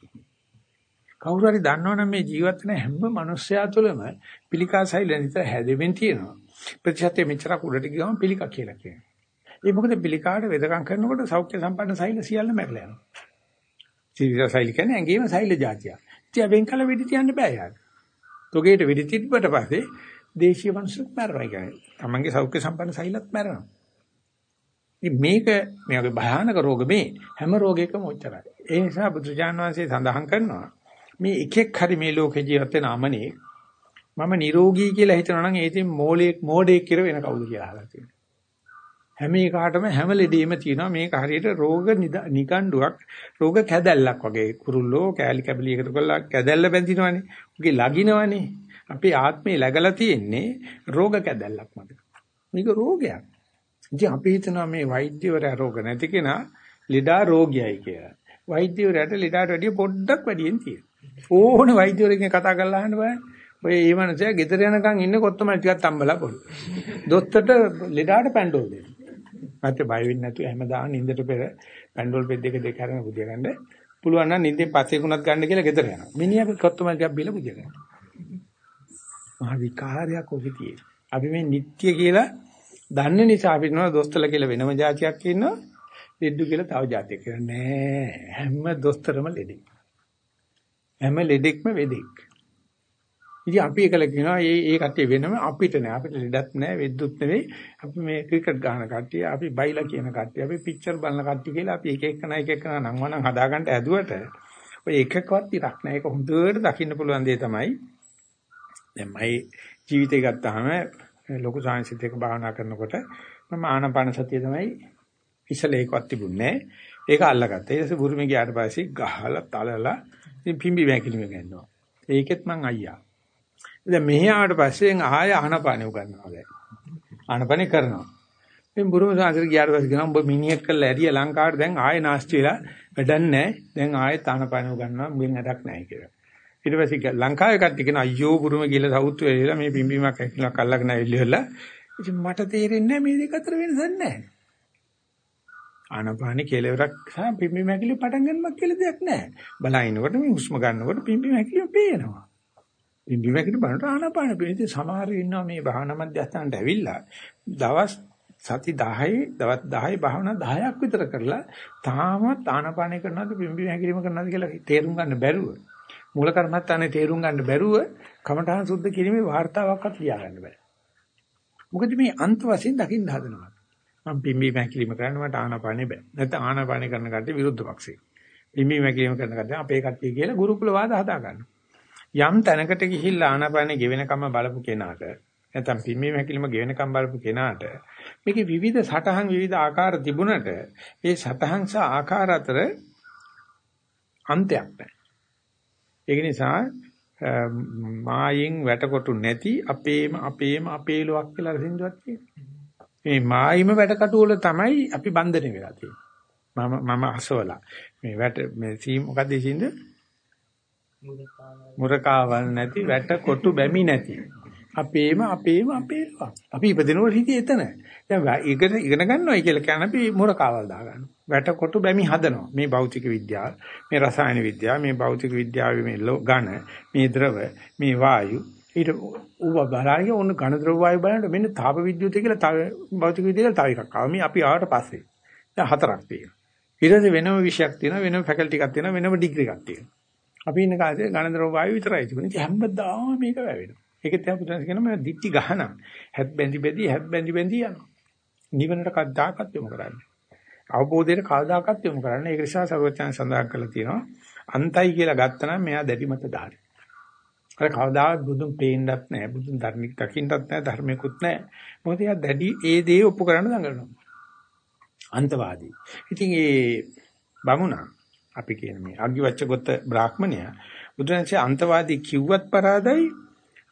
[SPEAKER 1] කවුරු හරි දන්නවනම් මේ ජීවත් වෙන හැම මිනිස්සයා තුළම පිළිකා සෛල නිතර හැදෙමින් තියෙනවා. ප්‍රතිශතයේ මෙච්චර උඩට ගියම පිළිකා කියලා කියනවා. ඒ මොකද පිළිකාට වෙදකම් කරනකොට සෞඛ්‍ය සම්පන්න සෛල සියල්ල මැරලා යනවා. සීවිස සෛල කියන්නේ ඇඟේම සෛල જાතිය. ඉතින් වෙන් කළ වෙඩි තියන්න බෑ යාර. තොගේට වෙඩි තිබ්බට පස්සේ දේශීය මිනිස්සුත් මැරෙනවා කියන්නේ. තමන්ගේ සෞඛ්‍ය සම්පන්න සෛලත් මැරෙනවා. ඉතින් මේක මේ වගේ භයානක රෝග මේ හැම රෝගයකම ඔච්චරයි. ඒ නිසා බුදුජාන විශ්වසේ සඳහන් කරනවා මේ එකෙක් හරි මේ ලෝකේ ජීවත් වෙන අමනේ මම නිරෝගී කියලා හිතනවා නම් ඒ ඉතින් මෝලෙක් මෝඩෙක් කියලා වෙන කවුද කියලා අහලා තියෙනවා. හැම එකකටම හැම ලෙඩේම තියෙනවා මේක හරියට රෝග නිකණ්ඩුවක් රෝග කැදැල්ලක් වගේ කුරුල්ලෝ කෑලි කැබලි එකතු කරලා කැදැල්ල බැඳිනවනේ. උගේ ලගිනවනේ. අපේ ආත්මේ läගලා තියෙන්නේ රෝග කැදැල්ලක් මත. මේක රෝගයක්. ඉතින් අපි හිතනවා මේ වෛද්‍යවරයා රෝග නැති කෙනා ලෙඩා රෝගියයි කියලා. වෛද්‍යවරයාට ලෙඩාට වැඩිය පොඩ්ඩක් වැඩියෙන් තියෙනවා. ඕනේ වෛද්‍යවරයෙක්ගෙන් කතා කරලා අහන්න බෑ. ඔය ඒ මනුස්සයා ගෙදර යනකම් ඉන්නේ කොත්තමල් ටිකක් තම්බලා පොඩි. දොස්තරට ලෙඩාට පැන්ඩෝල් දෙන්න. නැත්නම් බය වෙන්නේ නැතුව හැමදාම නිින්දට පෙර පැන්ඩෝල් බෙඩ් එක දෙක අරගෙන පුදිය ගන්න. පුළුවන් නම් නිින්දෙන් පස්සේ කුණත් ගන්න කියලා ගෙදර යනවා. මිනිහා කොත්තමල් ටිකක් බීලා පුදිය ගන්නවා. මහ විකාරයක් ඔබතියේ. අපි මේ නිට්ටය කියලා දන්න නිසා අපි නෝ දොස්තරලා කියලා වෙනම જાතියක් ඉන්නවා. ලෙඩු කියලා තව જાතියක් කියලා නෑ. හැම දොස්තරම ලෙඩෙක්. හැම ලෙඩෙක්ම වෙදෙක්. ඉතින් අපි එකල කියනවා මේ ඒ කට්ටිය වෙනම අපිට නෑ. අපිට ලෙඩක් නෑ, වෙද්දුත් නෙවෙයි. අපි මේ ක්‍රිකට් ගහන කට්ටිය, අපි බයිලා කියන කට්ටිය, අපි පික්චර් බලන කට්ටිය කියලා අපි එක එක එක එක නම් වනම් හදාගන්න ඇදුවට ඔය එකකවත් ඉරක් නෑ. ඒක හොඳට දකින්න පුළුවන් දේ තමයි දැන් මගේ ජීවිතය ගත්තාම ලොකු සාංශිත එක භාවනා කරනකොට මම ආනාපාන සතිය තමයි ඉස්සල ඒකවත් තිබුණේ ඒක අල්ලගත්තා. ඊට පස්සේ බුරුමේ ගියාට පස්සේ ගහලා තලලා ඉතින් පිම්බි වැකිලිම ගන්නවා. ඒකෙත් මං අයියා. දැන් මෙහි ආවට පස්සේ ආය ආනාපානෙ උගන්නවා දැන්. ආනාපානෙ කරනවා. ඉතින් බුරුම සාංශිත ගියාට පස්සේ කියනවා උඹ මිනිහෙක් කරලා ඇරිය ලංකාවට දැන් ආයෙ නාස්ති වෙලා වැඩක් නැහැ. දැන් ආයෙත් ආනාපානෙ උගන්නවා මුලින් වැඩක් නැහැ කියලා. ඊට පස්සේ ලංකාවේ කට්ටිය කියන අයියෝ බුරුම ගිහලා සවුත් වෙලා මේ පිම්බීමක් ඇකිලක් අල්ලගෙන ඇවිල්ලා ඉතින් මට තේරෙන්නේ මේ දෙක අතර වෙනසක් නැහැ. ආනපානෙ කෙලවරක් සහ පිම්බීම ඇකිලි පටන් ගන්නවක් කියලා දෙයක් නැහැ. බලනකොට මේ හුස්ම ගන්නකොට පිම්බීම ඇකිලි පේනවා. පිම්බීම ඇකිලි බලනකොට ආනපානෙ පේන ඉතින් සමහර ඉන්නවා මේ භාවනා මධ්‍යස්ථානට ඇවිල්ලා දවස් සති 10 දවස් 10 භාවනා 10ක් විතර කරලා තාමත් ආනපානෙ කරනවද පිම්බීම ඇකිලිම කරනවද කියලා තේරුම් ගන්න බැරුව මූල කර්මත්තානේ තේරුම් ගන්න බැරුව කමඨහන් සුද්ධ කිරීමේ වார்த்தාවක්වත් ලියා ගන්න බෑ. මොකද මේ අන්ත වශයෙන් දකින්න හදනවා. මම පිම්බීම හැකිලිම කරන්න මට ආනාපානෙ බෑ. නැත්නම් ආනාපානෙ කරන කට්ටිය විරුද්ධ පක්ෂේ. පිම්බීම හැකිලිම කරන කට්ටිය අපේ කට්ටිය කියලා ගුරුකුල වාද හදා ගන්නවා. යම් තැනකට ගිහිල්ලා ආනාපානෙ ගෙවෙනකම බලපු කෙනාට නැත්නම් පිම්බීම හැකිලිම ගෙවෙනකම් බලපු කෙනාට මේකේ විවිධ සටහන් විවිධ ආකාර තිබුණට ඒ සටහන් සහ ආකාර අතර අන්තයක් නැහැ. ඒක නිසා මායෙන් වැටකොටු නැති අපේම අපේම අපේ ලොක් කියලා සින්දුවක් තියෙනවා. මේ මායිම වැටකටු වල තමයි අපි බන්ධනේ වෙලා තියෙන්නේ. මම මම අසවලා. මේ වැට මේ සී මොකද්ද සින්ද? මුරකාවල් නැති වැටකොටු බැමි නැති. අපේම අපේම අපේ ලොක්. අපි ඉපදෙනකොට හිතේ එතන. දැන් ඉගෙන ඉගෙන ගන්නවයි කියලා කියන අපි මුරකාවල් දා ගන්නවා. වැටකොටු බැමි හදනවා. මේ භෞතික විද්‍යාව, මේ රසායන විද්‍යාව, මේ භෞතික විද්‍යාවේ මේ ඝන, මේ ද්‍රව, මේ වායු ඊට ඌව බලන්නේ ඕන ඝන ද්‍රව වායු බලනකොට මෙන්න තාප විද්‍යුතය කියලා තව භෞතික විද්‍යාව තව එකක් ආවා. මේ අපි ආවට පස්සේ. දැන් හතරක් තියෙනවා. ඊට පස්සේ වෙනම විෂයක් තියෙනවා, වෙනම ෆැකල්ටි එකක් තියෙනවා, වෙනම ඩිග්‍රී එකක් තියෙනවා. අපි ඉන්න කාලේ ඝන ද්‍රව වායු විතරයි තිබුණේ. ඉතින් හැමදාම මේක වැවෙනවා. ඒක තමයි පුතන්ස් කියනවා මම දික්ටි ගහනවා. හැත් බැඳි බැඳි හැත් බැඳි බැඳි යනවා. නිවනට කද්දාකත් යොමු කරන්නේ. අවබෝධයට කවදාකවත් යොමු කරන්නේ. ඒක නිසා සර්වඥයන් සඳහන් කරලා තියෙනවා. අන්තයි කියලා ගත්තනම් මෙයා දැඩිමත ධාරි. අර කවදාවත් බුදුන් පේන්නත් නැහැ. බුදුන් ධර්මික දකින්නත් නැහැ. ධර්මිකුත් නැහැ. මොකද එයා දැඩි ඒ දේ ඔප්පු කරන්න දඟලනවා. අන්තවාදී. ඉතින් ඒ බමුණා අපි කියන මේ අග්ගිවච්ඡගොත්ත බ්‍රාහ්මණයා බුදුන්සේ අන්තවාදී කිව්වත් පරාදයි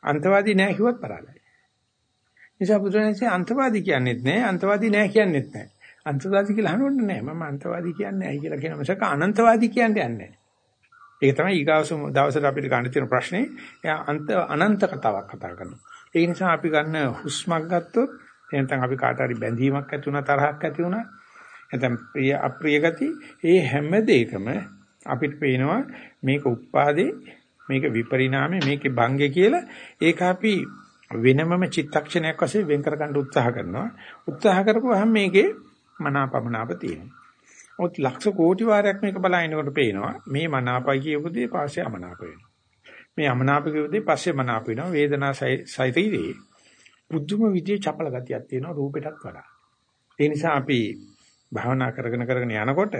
[SPEAKER 1] අන්තවාදී නැහැ කිව්වත් පරාදයි. නිසා බුදුන්සේ අන්තවාදී කියන්නේත් නැහැ අන්තවාදී නැහැ කියන්නේත් නැහැ. අන්තවාදී කියලා අහනොත් නෑ මම අන්තවාදී කියන්නේ ඇයි කියලා කියන මිසක අනන්තවාදී කියන්නේ නැහැ. ඒක තමයි ඊගාවස දවසට අපිට ගන්න තියෙන ප්‍රශ්නේ. එයා අන්ත අනන්ත කතාවක් කතා කරනවා. ඒ නිසා අපි ගන්න හුස්මක් ගත්තොත් එහෙනම් අපි කාට හරි බැඳීමක් ඇති වුණා තරහක් ඇති වුණා නැත්නම් ප්‍රිය අප්‍රිය ගති ඒ හැම දෙයකම අපිට පේනවා මේක උත්පාදේ මේක විපරිණාමේ මේකේ භංගේ කියලා ඒක අපි වෙනමම චිත්තක්ෂණයක් වශයෙන් වෙන් කර ගන්න උත්සාහ කරනවා උත්සාහ කරපුවාම මේකේ මනාපමනාප තියෙනවා. ඔත් ලක්ෂ කෝටි වාරයක් මේක බලනකොට පේනවා මේ මනාපයි කියපු දේ පස්සේ අමනාප වෙනවා. මේ අමනාප කියපු දේ පස්සේ මනාප වෙනවා. වේදනා සහිතයි බුද්ධම විදියේ චපල ගතියක් තියෙනවා රූපෙටත් වඩා. ඒ නිසා අපි භාවනා කරගෙන කරගෙන යනකොට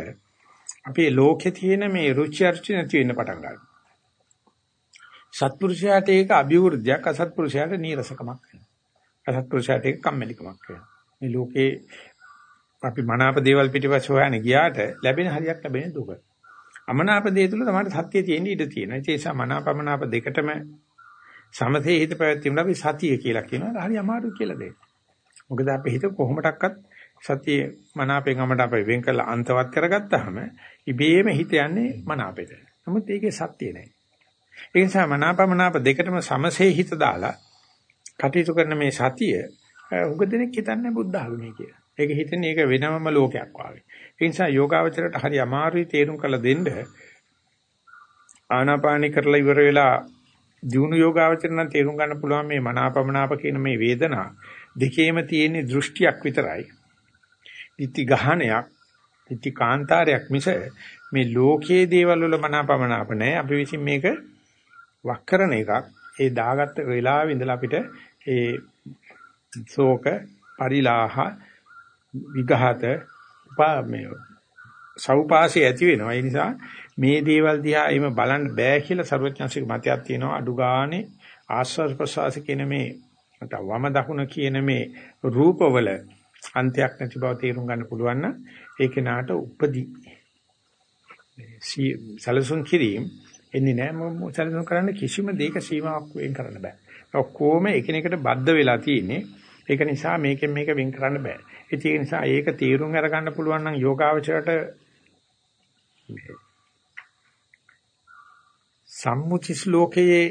[SPEAKER 1] අපේ ලෝකේ තියෙන මේ රුචි අරුචි නැති වෙන්න පටන් ගන්නවා. සත්පුරුෂයාට ඒක අභිවෘද්ධියක් අසත්පුරුෂයාට නීරසකමක් වෙනවා. අසත්පුරුෂයාට ඒක කම්මැලිකමක් වෙනවා. මේ ලෝකේ අපි මනාප දේවල් පිටිපස්ස හොයන්නේ ගියාට ලැබෙන හරියක් ලැබෙන දුක. අමනාප දේ තුල තමයි සත්‍ය තියෙන ඉඩ තියෙන. ඒ නිසා මනාපමනාප දෙකටම සමතේ හිත පැවැත්වීමට අපි සතිය කියලා කියනවා. හරි අමාරුයි කියලා දෙන්න. මොකද අපේ හිත කොහොමඩක්වත් සතිය මනාපෙන් අමට අපේ වෙන් කරලා අන්තවත් කරගත්තාම ඉබේම හිත යන්නේ මනාපෙට. නමුත් ඒකේ සත්‍ය නැහැ. ඒ නිසා මනාපමනාප දෙකටම සමසේ හිත දාලා කටයුතු කරන මේ සතිය උගදෙනෙක් හිතන්නේ බුද්ධ ආගමේ කියලා. ඒක හිතන්නේ ඒක වෙනමම ලෝකයක් වාගේ. ඒ නිසා යෝගාවචරයට හරි අමාරුයි තේරුම් කරලා දෙන්න ආනාපානි කරලා ඉවර වෙලා දිනු යෝගාවචර නම් තේරුම් ගන්න පුළුවන් මේ මනාපමනාප කියන මේ වේදනා දෙකේම තියෙන දෘෂ්ටියක් විතරයි. ඉති ගහණයක්, ඉති කාන්තාරයක් මිස මේ ලෝකයේ දේවල් වල මනාපමනාප නැහැ. අපි විසින් මේක වක් කරන එකක්. ඒ දාගත්ත වෙලාවෙ ඉඳලා අපිට ඒ ශෝක, පරිලාහ, විඝාත, මේ සෞපාසය ඇති වෙනවා. ඒ නිසා මේ දේවල් දිහා එහෙම බලන්න බෑ කියලා සර්වඥාසික මතයක් තියෙනවා. අඩු ගානේ ආස්වාද ප්‍රසවාස කියන මේ වම දකුණ කියන මේ රූපවල අන්තයක් නැති බව තේරුම් ගන්න පුළුවන් නම් ඒ කෙනාට උපදී සලසුන් කිරීම එන්නේ නැහැ මම සලසුන් කරන්න කිසිම දෙයක සීමාවක් වෙන් කරන්න බෑ. ඔක්කොම එකිනෙකට බද්ධ වෙලා තියෙන්නේ. ඒක නිසා මේකෙන් මේක වෙන් කරන්න බෑ. ඒක නිසා ඒක තීරුම් අරගන්න පුළුවන් නම් යෝගාවචරයට සම්මුති ශ්ලෝකයේ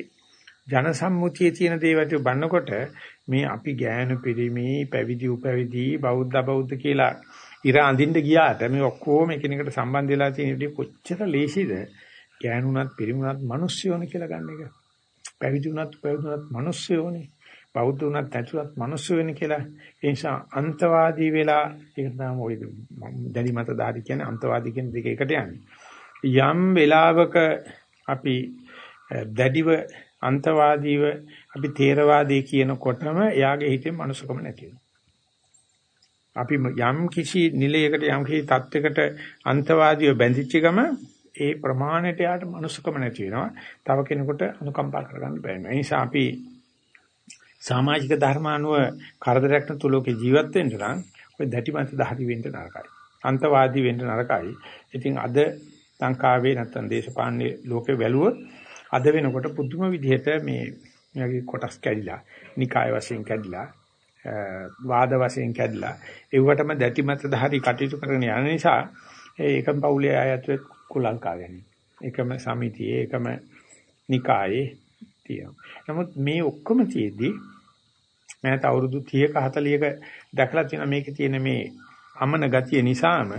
[SPEAKER 1] ජන සම්මුතියේ තියෙන දේවල් බannකොට මේ අපි ගෑනු පිරිමි පැවිදි උපැවිදි බෞද්ධ බෞද්ධ කියලා ඉර අඳින්න ගියාට මේ ඔක්කොම එකිනෙකට සම්බන්ධ වෙලා තියෙන ඉතින් කොච්චර ලේසිද ගෑනුණත් පිරිමුණත් මිනිස්සුයෝනේ කියලා ගන්න එක. පැවිදි වුණත් පැවිදි වුණත් මිනිස්සුයෝනේ. බෞද්ධ වුණත් නැතුණත් මිනිස්සු වෙන්නේ කියලා. ඒ නිසා අන්තවාදී වෙලා ඒක තමයි ඔය දැඩි මතදාරි කියන්නේ අන්තවාදී කියන දෙක එකට යන්නේ. යම් වෙලාවක අපි දැඩිව අන්තවාදීව අපි තේරවාදී කියනකොටම එයාගේ හිතේ මනුස්සකම නැති අපි යම් කිසි නිලයකට යම් කිසි தත්වයකට අන්තවාදීව බැඳිච්ච ගම ඒ ප්‍රමාණයට යාට මනුස්සකම නැති වෙනවා. තව කෙනෙකුට අනුකම්පා කරගන්න බෑ. ඒ නිසා අපි සමාජික ධර්මානුව කරදරයක් නැතු ලෝකේ ජීවත් වෙන්න නම් ඔය දැටිමත් දහරි වෙන්න නරකයි. අන්තවාදී වෙන්න නරකයි. ඉතින් අද ලංකාවේ නැත්තම් දේශපාලනේ ලෝකේ වැළුවොත් අද වෙනකොට පුදුම විදිහට මේ මෙයාගේ කොටස් කැඩිලා, නිකාය වශයෙන් කැඩිලා, වාද වශයෙන් කැඩිලා, ඒවටම දැටිමත් දහරි කටයුතු කරගෙන යන නිසා ඒකම පවුලේ අයත් කුලංකා ගැනීම. එකම සමිතියේ එකම නිකායේ තියෙනවා. නමුත් මේ ඔක්කොම තියේදී මම අවුරුදු 30ක 40ක දැකලා තියෙන මේකේ තියෙන මේ අමන ගතිය නිසාම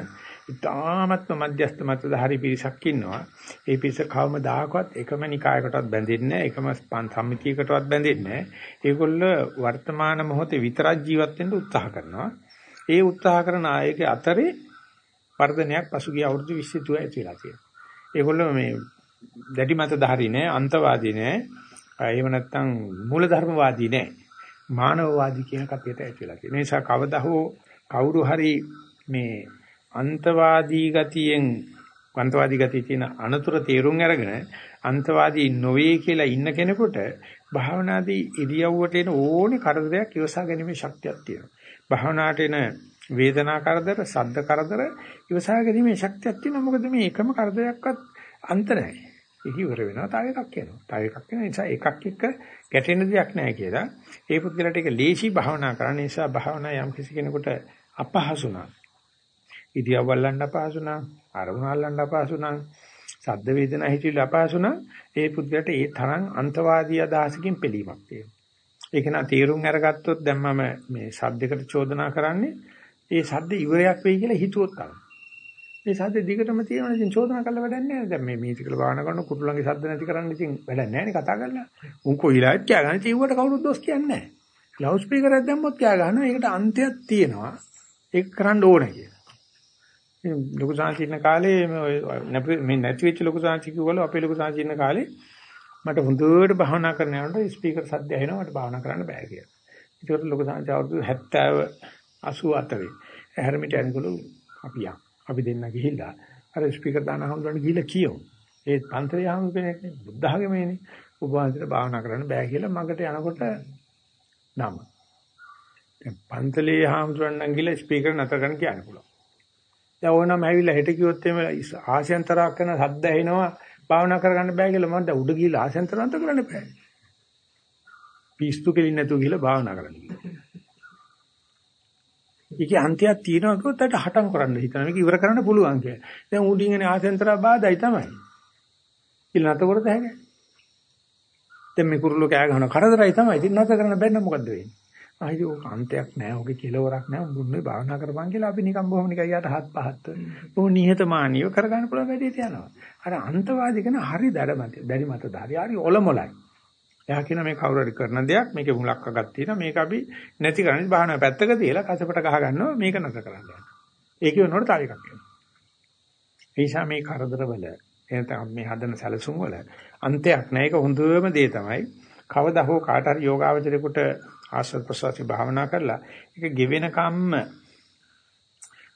[SPEAKER 1] ඉතාමත්ම මධ්‍යස්ථ මතධාරී පිරිසක් ඉන්නවා. ඒ පිරිස කවමදාකවත් එකම නිකායකටවත් බැඳෙන්නේ නැහැ. එකම සමිතියකටවත් බැඳෙන්නේ නැහැ. ඒගොල්ල වර්තමාන මොහොතේ විතරක් ජීවත් වෙන්න උත්සාහ කරනවා. ඒ උත්සාහ කරන ආයේගේ අතරේ වර්ධනයක් පසුගිය අවුරුදු 20 තුන ඇති වෙලා තියෙනවා. ඒගොල්ලෝ මේ දැඩි මතධාරී නෑ, අන්තවාදී නෑ, එහෙම නැත්නම් මූලධර්මවාදී නෑ. මානවවාදී කියන කපියට ඇතුළලා තියෙන නිසා කවදා හෝ කවුරු හරි මේ අන්තවාදී ගතියෙන් අන්තවාදී ගතිය තියෙන අනතුරු තේරුම් අරගෙන අන්තවාදී නොවේ කියලා ඉන්න කෙනෙකුට භාවනාදී ඉරියව්වට එන ඕනේ කරදරයක් ඉවසා ගැනීමේ ශක්තියක් තියෙනවා. භාවනාවට එන වේදනා කරදර, සද්ද කරදර ඉවසා ගැනීමේ ශක්තියක් තියෙනවා. මොකද මේ එකම කරදරයක්වත් අන්ත නැහැ. ඒක ඉවර වෙනවා තව එකක් එනවා. තව එකක් එන නිසා එකක් එක්ක ගැටෙන දෙයක් නැහැ කියලා. ඒ පුද්ගලට ඒක ලේසි භාවනා කරන්න නිසා භාවනා යම් කිසි කෙනෙකුට අපහසු නම් ඉදියව වල්ලන්න අපහසු නම් අරමුණ අල්ලන්න අපහසු නම් සද්ද වේදනා හිතිවිලි අපහසු නම් ඒ පුද්ගලට ඒ තරම් අන්තවාදී අදහසකින් පිළීමක් තියෙනවා. ඒක නා තීරුම් අරගත්තොත් දැන් මම මේ සද්දයකට චෝදනා කරන්නේ ඒ සද්ද ඉවරයක් වෙයි කියලා හිතුවොත් තමයි. මේ සද්ද දිගටම තියෙනවා ඉතින් චෝදනා කළ වැඩක් නැහැ. දැන් මේ මීතිකල භාවනා කරන කුරුල්ලන්ගේ සද්ද නැති කරන්න ඉතින් වැඩක් නැහැ නේ කතා කරලා. උන් කොයිලාත් කියා ගන්න ඉතින් ඌට කවුරුත් දොස් කියන්නේ නැහැ. ලවුඩ් ස්පීකර් එකක් දැම්මොත් කියා ගන්නවා. ඒකට අන්තයක් තියෙනවා. ඒක කරන්න ඕනේ කියලා. ඉතින් ලොකු සාංචින්න කාලේ මේ නැති වෙච්ච ලොකු සාංචි කිව්වල අපේ ලොකු සාංචින්න කාලේ මට හොඳට භාවනා කරන යනකොට ස්පීකර් සද්ද ඇහෙනවා මට භාවනා කරන්න බෑ කියලා. ඒකට ලොකු සාංචි අවුරුදු 70 84 හැරමිට යනකොට අපි යම් අපි දෙන්න ගිහිල්ලා අර ස්පීකර් දාන හම්බුනට ගිහිල්ලා කියමු. ඒ පන්තරය හම්බ කෙනෙක් නේ බුද්ධ ආගමේනේ. ඔබ වහන්සේට භාවනා කරන්න බෑ කියලා මගට යනකොට නම. දැන් පන්තලේ හාමුදුරන්නම් ගිහලා ස්පීකර් නතර කරන්න කියන්න පුළුවන්. දැන් ඕනම ඇවිල්ලා හෙට කිව්වොත් එimhe ආශයන්තරයක් කරන සද්ද ඇහෙනවා භාවනා කරගන්න බෑ කියලා මම දැන් උඩ ගිහලා ආශයන්තර අන්ත කරන්න බෑ. පිස්සු කෙලින් නැතුව ගිහලා භාවනා කරන්න කිව්වා. ඒකේ අන්තයක් තියෙනවා කිව්වොත් ඒකට හටම් කරන්න හිතන මේක ඉවර කරන්න පුළුවන් කියලා. දැන් උඩින් එන ආශයන්තර බාධායි තමයි. කියලා නැත කරත හැකියි. දැන් මේ කුරුල්ලෝ කෑ ගහන කරදරයි තමයි. ඉතින් නැත කරන්න බැන්න මොකද්ද වෙන්නේ? ආයිද ඔක අන්තයක් නැහැ. ඔගේ කෙලවරක් නැහැ. මුන්නේ භාවනා කරපන් කියලා අපි නිකන් බොහොම නිකන් යට හත් පහත්. බොහොම නිහතමානීව කරගන්න පුළුවන් වැඩේට යනවා. අර අන්තවාදී කෙනා හරි දඩ මත. දැඩි මත ධාරි. හරි ඔලොමලයි. එයා කියන මේ කවුරු හරි කරන දෙයක් මේකේ මුලක් අගක් තියෙනවා. මේක අපි නැති කරන්නේ භාවනා පැත්තක තියලා කසපට ගහ ගන්නවා මේක නැතර කරන්න යනවා. ඒක වෙනකොට තව එකක් වෙනවා. ඒ නිසා මේ කරදරවල එනතම් මේ හදන සැලසුම් වල අන්තයක් නැහැ. ඒක හොඳම දේ තමයි. කවදා හෝ කාට හරි යෝගාවචරේකට ආශ්‍රද ප්‍රසවාසී භාවනා කරලා ඒක ගෙවෙන කම්ම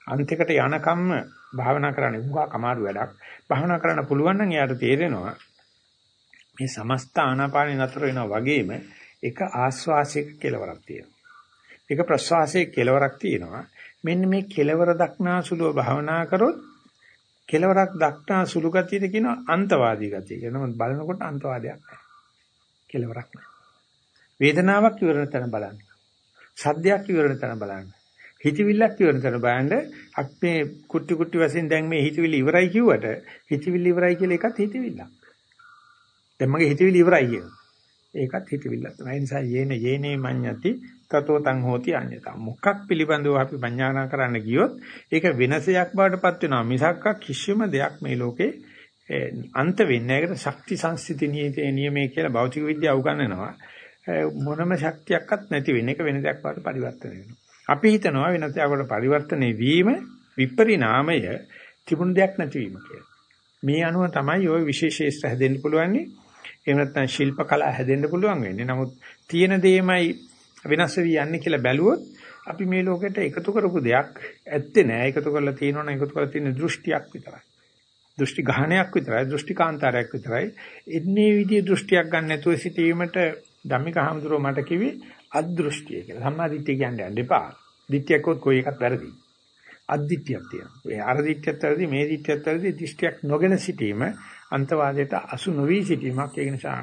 [SPEAKER 1] අන්තිකට යන කම්ම භාවනා කරන්න උගා කමාරු වැඩක්. භාවනා කරන්න පුළුවන් නම් එයාට තේරෙනවා මේ සමස්ත ආනාපානෙ නතර වෙනවා වගේම එක ආස්වාසයක කෙලවරක් තියෙනවා. එක ප්‍රස්වාසයක කෙලවරක් තියෙනවා. මෙන්න මේ කෙලවර දක්නා සුලුව භාවනා කරොත් කෙලවරක් දක්නා සුළු ගතියද කියනවා අන්තවාදී ගතිය. කියනවා බලනකොට අන්තවාදයක් නැහැ. කෙලවරක් නැහැ. වේදනාවක් ඉවරන තැන බලන්න. සද්දයක් ඉවරන තැන බලන්න. හිතවිල්ලක් ඉවරන තැන බලන්න. අපි කුටි කුටි වශයෙන් දැන් මේ හිතවිලි ඉවරයි කිව්වට හිතවිලි ඉවරයි කියලා එකත් හිතවිල්ලක්. දැන් මගේ හිතවිලි ඉවරයි කියනවා. ඒකත් හිතවිල්ලක් තමයි. ඒ නිසා යේන යේනේ මඤ්ඤති තතෝ තං හෝති අඤ්ඤතා. මොකක් පිළිබඳව අපි පඤ්ඤානා කරන්න ගියොත් ඒක වෙනසයක් බවටපත් වෙනවා. මිසක්ක කිසිම දෙයක් මේ ලෝකේ අන්ත වෙන්නේ නැහැ. ඒකට ශක්ති සංස්ථිති නියමයේ කියලා භෞතික විද්‍යාව උගන්වනවා. මොනම ශක්තියක්වත් නැති වෙන එක වෙන දෙයක් වලට පරිවර්තන වෙනවා. අපි හිතනවා වෙන දෙයකට පරිවර්තනය වීම විපරිණාමය තිබුණු දෙයක් නැතිවීම කියලා. මේ අනුව තමයි ওই විශේෂේෂ්ඨ හැදෙන්න පුළුවන්නේ. එහෙම නැත්නම් ශිල්ප කලා හැදෙන්න පුළුවන් වෙන්නේ. නමුත් තියෙන දෙයමයි වෙනස් වෙවි යන්නේ කියලා බැලුවොත් අපි මේ ලෝකෙට එකතු කරපු දෙයක් ඇත්තේ නෑ. එකතු කරලා තියෙනවනම් එකතු කරලා තියෙන දෘෂ්ටියක් විතරයි. දෘෂ්ටි ගහණයක් විතරයි, දෘෂ්ටි කාන්තාරයක් විතරයි. එන්නේ විදිහේ දෘෂ්ටියක් ගන්න නැතුව සිටීමට ධම්මික හාමුදුරුව මට කිව්වේ අදෘෂ්ටිය කියලා. සම්මා දිට්ඨිය කියන්නේ යන්න එපා. දිට්ඨියකොත් කොයි එකක් වැරදි. අද්දිට්ඨියක් තියෙනවා. ඒ අර දිට්ඨියත් වැරදි, මේ දිට්ඨියත් වැරදි දිෂ්ටියක් නොගෙන සිටීම අන්තවාදයට අසු නොවි සිටීමක්. ඒ නිසා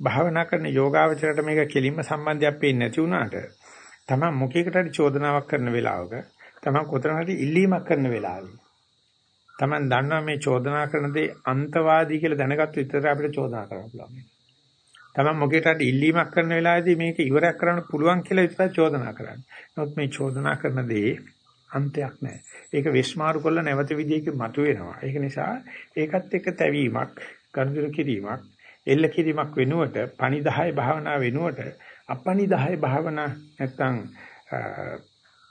[SPEAKER 1] භාවනා කරන යෝගාවචරයට මේක කෙලින්ම සම්බන්ධයක් පේන්නේ නැති වුණාට තමන් මොකේකට හරි චෝදනාවක් කරන වෙලාවක තමන් කොතන හරි ඉල්ලීමක් කරන වෙලාවේ තමන් දන්නවා මේ චෝදනා කරන දේ අන්තවාදී කියලා දැනගත්තු විතර අපිට චෝදනා කරන්න පුළුවන්. තමයි මොකේටද ඉල්ලීමක් කරන වෙලාවේදී මේක ඉවරයක් කරන්න පුළුවන් කියලා විතරයි චෝදනා කරන්නේ. නමුත් මේ චෝදනා කරන දේ අන්තයක් නැහැ. ඒක විශ්මාරු කරලා නැවත විදියක මතුවෙනවා. ඒක නිසා ඒකත් එක්ක තැවීමක්, ගනුදෙනු කිරීමක්, එල්ල කිරීමක් වෙනුවට පණිදාය භාවනා වෙනුවට අපණිදාය භාවනා නැත්තම්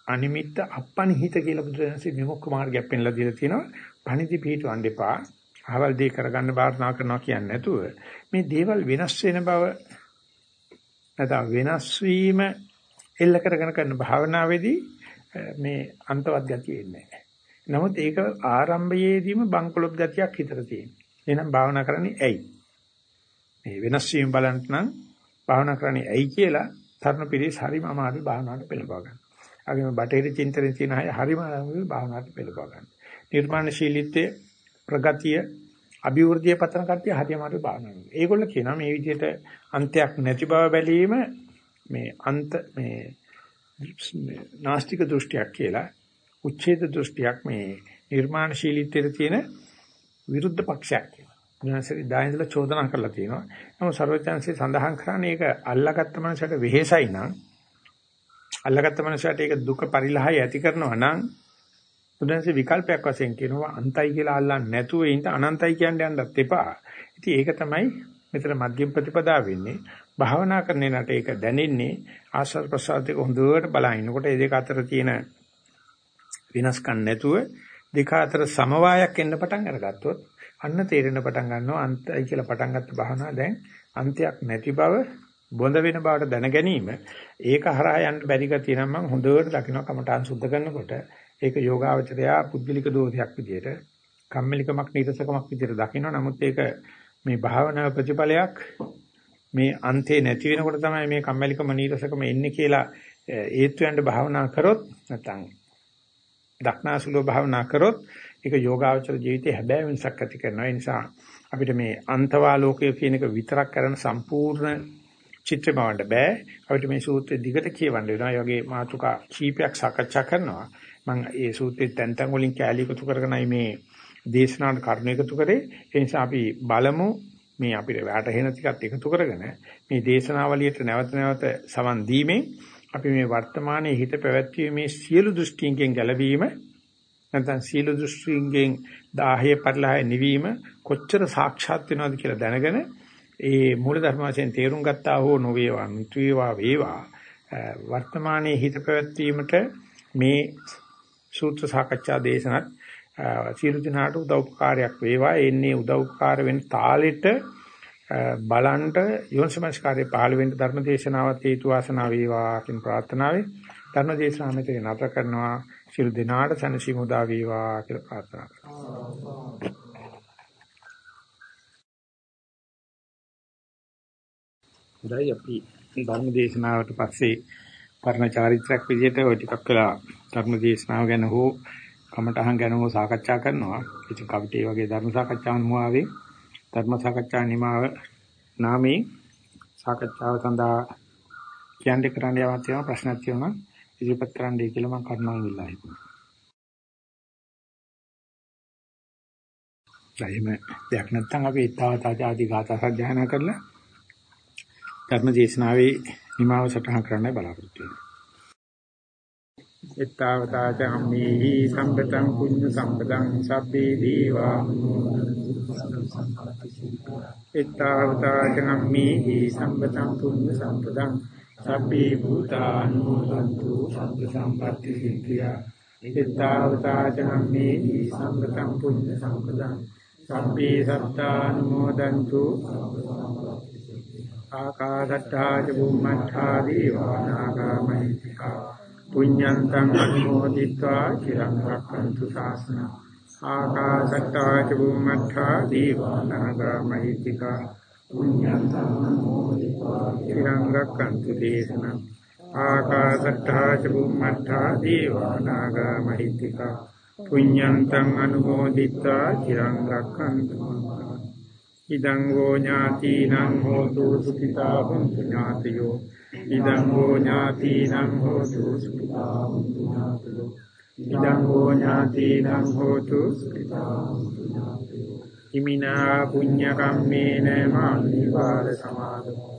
[SPEAKER 1] අනිමිත්ත අපණිහිත කියලා බුදුරජාණන්සේ විමුක්ඛ මාර්ගයක් පෙන්ලා දීලා තියෙනවා. පණිදි පිටවන්න එපා. අහවල් දේ කරගන්න බාරනා කරනවා කියන්නේ නැතුව මේ දේවල් වෙනස් වෙන බව නැත්නම් වෙනස් වීම එල්ල කරගෙන කරන භාවනාවේදී මේ අන්තවත් ගතිය එන්නේ නැහැ. නමුත් ඒක ආරම්භයේදීම බංකොලොත් ගතියක් හිතට තියෙනවා. එහෙනම් භාවනා කරන්නේ ඇයි? මේ වෙනස් වීම බලන්න නම් භාවනා කරන්නේ ඇයි කියලා තරුණ පිරිස් හරිම අමාරු භාවනාවට පෙළඹව ගන්න. අගේම බටහිර චින්තනයේ තියෙන අය හරිම අමාරු භාවනාවට පෙළඹව ගන්න. නිර්මාණශීලීත්වයේ ප්‍රගතිය අභිවෘද්ධිය පතන කට්ටිය හරියමාරු භාවනා කරනවා. ඒගොල්ලෝ කියනවා මේ විදිහට අන්තයක් නැති බව බැලීම මේ අන්ත මේ නාස්තික දෘෂ්ටියක් කියලා උච්ඡේද දෘෂ්ටියක් මේ නිර්මාණශීලීත්වයට තියෙන විරුද්ධ පක්ෂයක් කියලා. විනාශරි දායන්දලා චෝදනා කරලා තියෙනවා. නමුත් ਸਰවඥාන්සේ සඳහන් කරන්නේ ඒක අල්ලාගත්ත මනසට වෙහෙසයි නම් අල්ලාගත්ත මනසට ඒක දුක පරිලහය ඇති කරනවා නම් බුදුන්සේ විකල්පයක් වශයෙන් කියනවා අන්තයි කියලා අල්ලන්නේ නැතුව ඉන්න අනන්තයි කියන්න යන්නත් එපා. ඉතින් ඒක තමයි මෙතන මධ්‍යම ප්‍රතිපදා වෙන්නේ. භාවනා කරන නට ඒක දැනෙන්නේ ආස්වාද ප්‍රසආදයක හොඳට බලනකොට මේ දෙක අතර තියෙන විනාශකම් නැතුව දෙක අතර සමவாயයක් එන්න පටන් අරගත්තොත් අන්න තේරෙන පටන් ගන්නවා අන්තයි කියලා පටන් ගත්ත භාවනාව දැන් අන්තයක් නැති බව බොඳ වෙන බවට දැන ගැනීම. ඒක හරහා යන්න බැරි ගතිය නම් මම හොඳට දකින්න කමටහන් සුද්ධ කරනකොට. ඒක යෝගාවචරයා පුද්ගලික දෝෂයක් විදියට කම්මැලිකමක් නිරසකමක් විදියට දකින්න නමුත් ඒක මේ භාවනා ප්‍රතිඵලයක් මේ අන්තේ නැති වෙනකොට තමයි මේ කම්මැලිකම නිරසකම එන්නේ කියලා ඒත්වයන්ට භාවනා කරොත් නැත්නම් දක්නාසුලෝ භාවනා කරොත් ඒක යෝගාචර ජීවිතේ හැබෑ වෙනසක් ඇති කරනවා. ඒ නිසා අපිට මේ අන්තවාලෝකය කියන එක විතරක් කරන සම්පූර්ණ චිත්‍රය බවන්න බෑ. අපිට මේ සූත්‍රය දිගට කියවන්න වෙනවා. ඒ වගේ මාතෘකා කීපයක් සාකච්ඡා කරනවා. මම ඒ සූත්‍රයේ තැන් තැන් වලින් කැලී එකතු කරගෙනයි මේ දේශනාවට කරුණ එකතු කරේ. ඒ නිසා අපි බලමු මේ අපිට වැටහෙන ටිකත් එකතු කරගෙන මේ දේශනාවලියට නැවත නැවත සමන් දීමෙන් අපි මේ වර්තමානයේ හිත පැවැත්වීමේ සියලු දෘෂ්ටිංගෙන් ගැලවීම නැත්නම් සියලු දෘෂ්ටිංගෙන් 10 පරිලහය නිවීම කොච්චර සාක්ෂාත් වෙනවද කියලා දැනගෙන ඒ මූල ධර්ම වශයෙන් තේරුම් ගත්තා හෝ නොවේවා මිත්‍වේවා වේවා වර්තමානයේ හිත පැවැත්වීමට මේ සූත්‍ර සාකච්ඡා දේශනත් සියලු දිනාට උදව්පකාරයක් වේවා. එන්නේ උදව්පකාර වෙන තාලෙට බලන්ට යෝනිසමස්කාරයේ පහළ වෙන්න ධර්ම දේශනාවත් හේතු වාසනා වේවා කියන ප්‍රාර්ථනාවෙන් ධර්ම දේශනාව මෙතන නතර කරනවා. සියලු දිනාට සනසීම උදා වේවා කියලා ප්‍රාර්ථනා කරනවා. හොඳයි අපි ධර්ම දේශනාවට පස්සේ පරණ චාරිත්‍රාක් විදිහට ওই ටිකක් වෙලා ධර්ම දේශනාව ගැන හෝ කමටහන් ගැනම සාකච්ඡා කරනවා. ඉතින් කවිට ඒ වගේ ධර්ම සාකච්ඡාවන් මුවාවේ ධර්ම සාකච්ඡා නිමාව නාමයෙන් සාකච්ඡාව සඳහා කියන්නේ කරන්න යමක් තියෙනවා ප්‍රශ්නක් තියෙනවා ඉදිරිපත් කරන්නයි කියලා මම කරුණාවෙන් ඉල්ලා හිටිනවා. එහෙම දෙයක් නැත්නම් අපි ඊතාවතා ආදී ගාථා සජ්ජායනා කරලා ධර්ම දේශනාවේ නිමාව සටහන් කරන්නයි බලාපොරොත්තු වෙන්නේ. එත්තාවතා චම්මේහි සම්පතං පුඤ්ඤ සම්පතං සබ්බේ දීවා. එත්තාවතා චම්මේහි සම්පතං පුඤ්ඤ සම්පතං සබ්බේ භූතානුමෝදන්තු සබ්බ සම්පatti සිද්ධියා. එත්තාවතා චම්මේහි සම්පතං පුඤ්ඤ සම්පතං සබ්බේ සත්තානුමෝදන්තු. ආකාදත්තා ච බුම්මත්තා දීවා නාගා මහිත්‍තිකා පුඤ්ඤන්තං අනුමෝදිत्वा චිරං රක්ඛන්තු ශාසනං ආකාශත්තා ච බුම්මත්තා දීවානාග මහිත්‍තිකා පුඤ්ඤන්තං අනුමෝදිत्वा චිරං රක්ඛන්තු දේශනං. ආකාශත්තා ච බුම්මත්තා දීවානාග මහිත්‍තිකා පුඤ්ඤන්තං අනුමෝදිत्वा චිරං රක්ඛන්තු ඉදං ෝ ඥාතිනං හෝතු සුඛිතා භුඤ්ඤාතියෝ ඉදං හෝ ඥාතිනම් හෝතු සුඛිතා හොන්තු ඥාතයෝ ඉදං හෝ ඥාතිනම් හෝතු සුඛිතා හොන්තු ඥාතයෝ ඉමිනා පුඤ්ඤ කම්මේන මානිපාල සමාදමෝ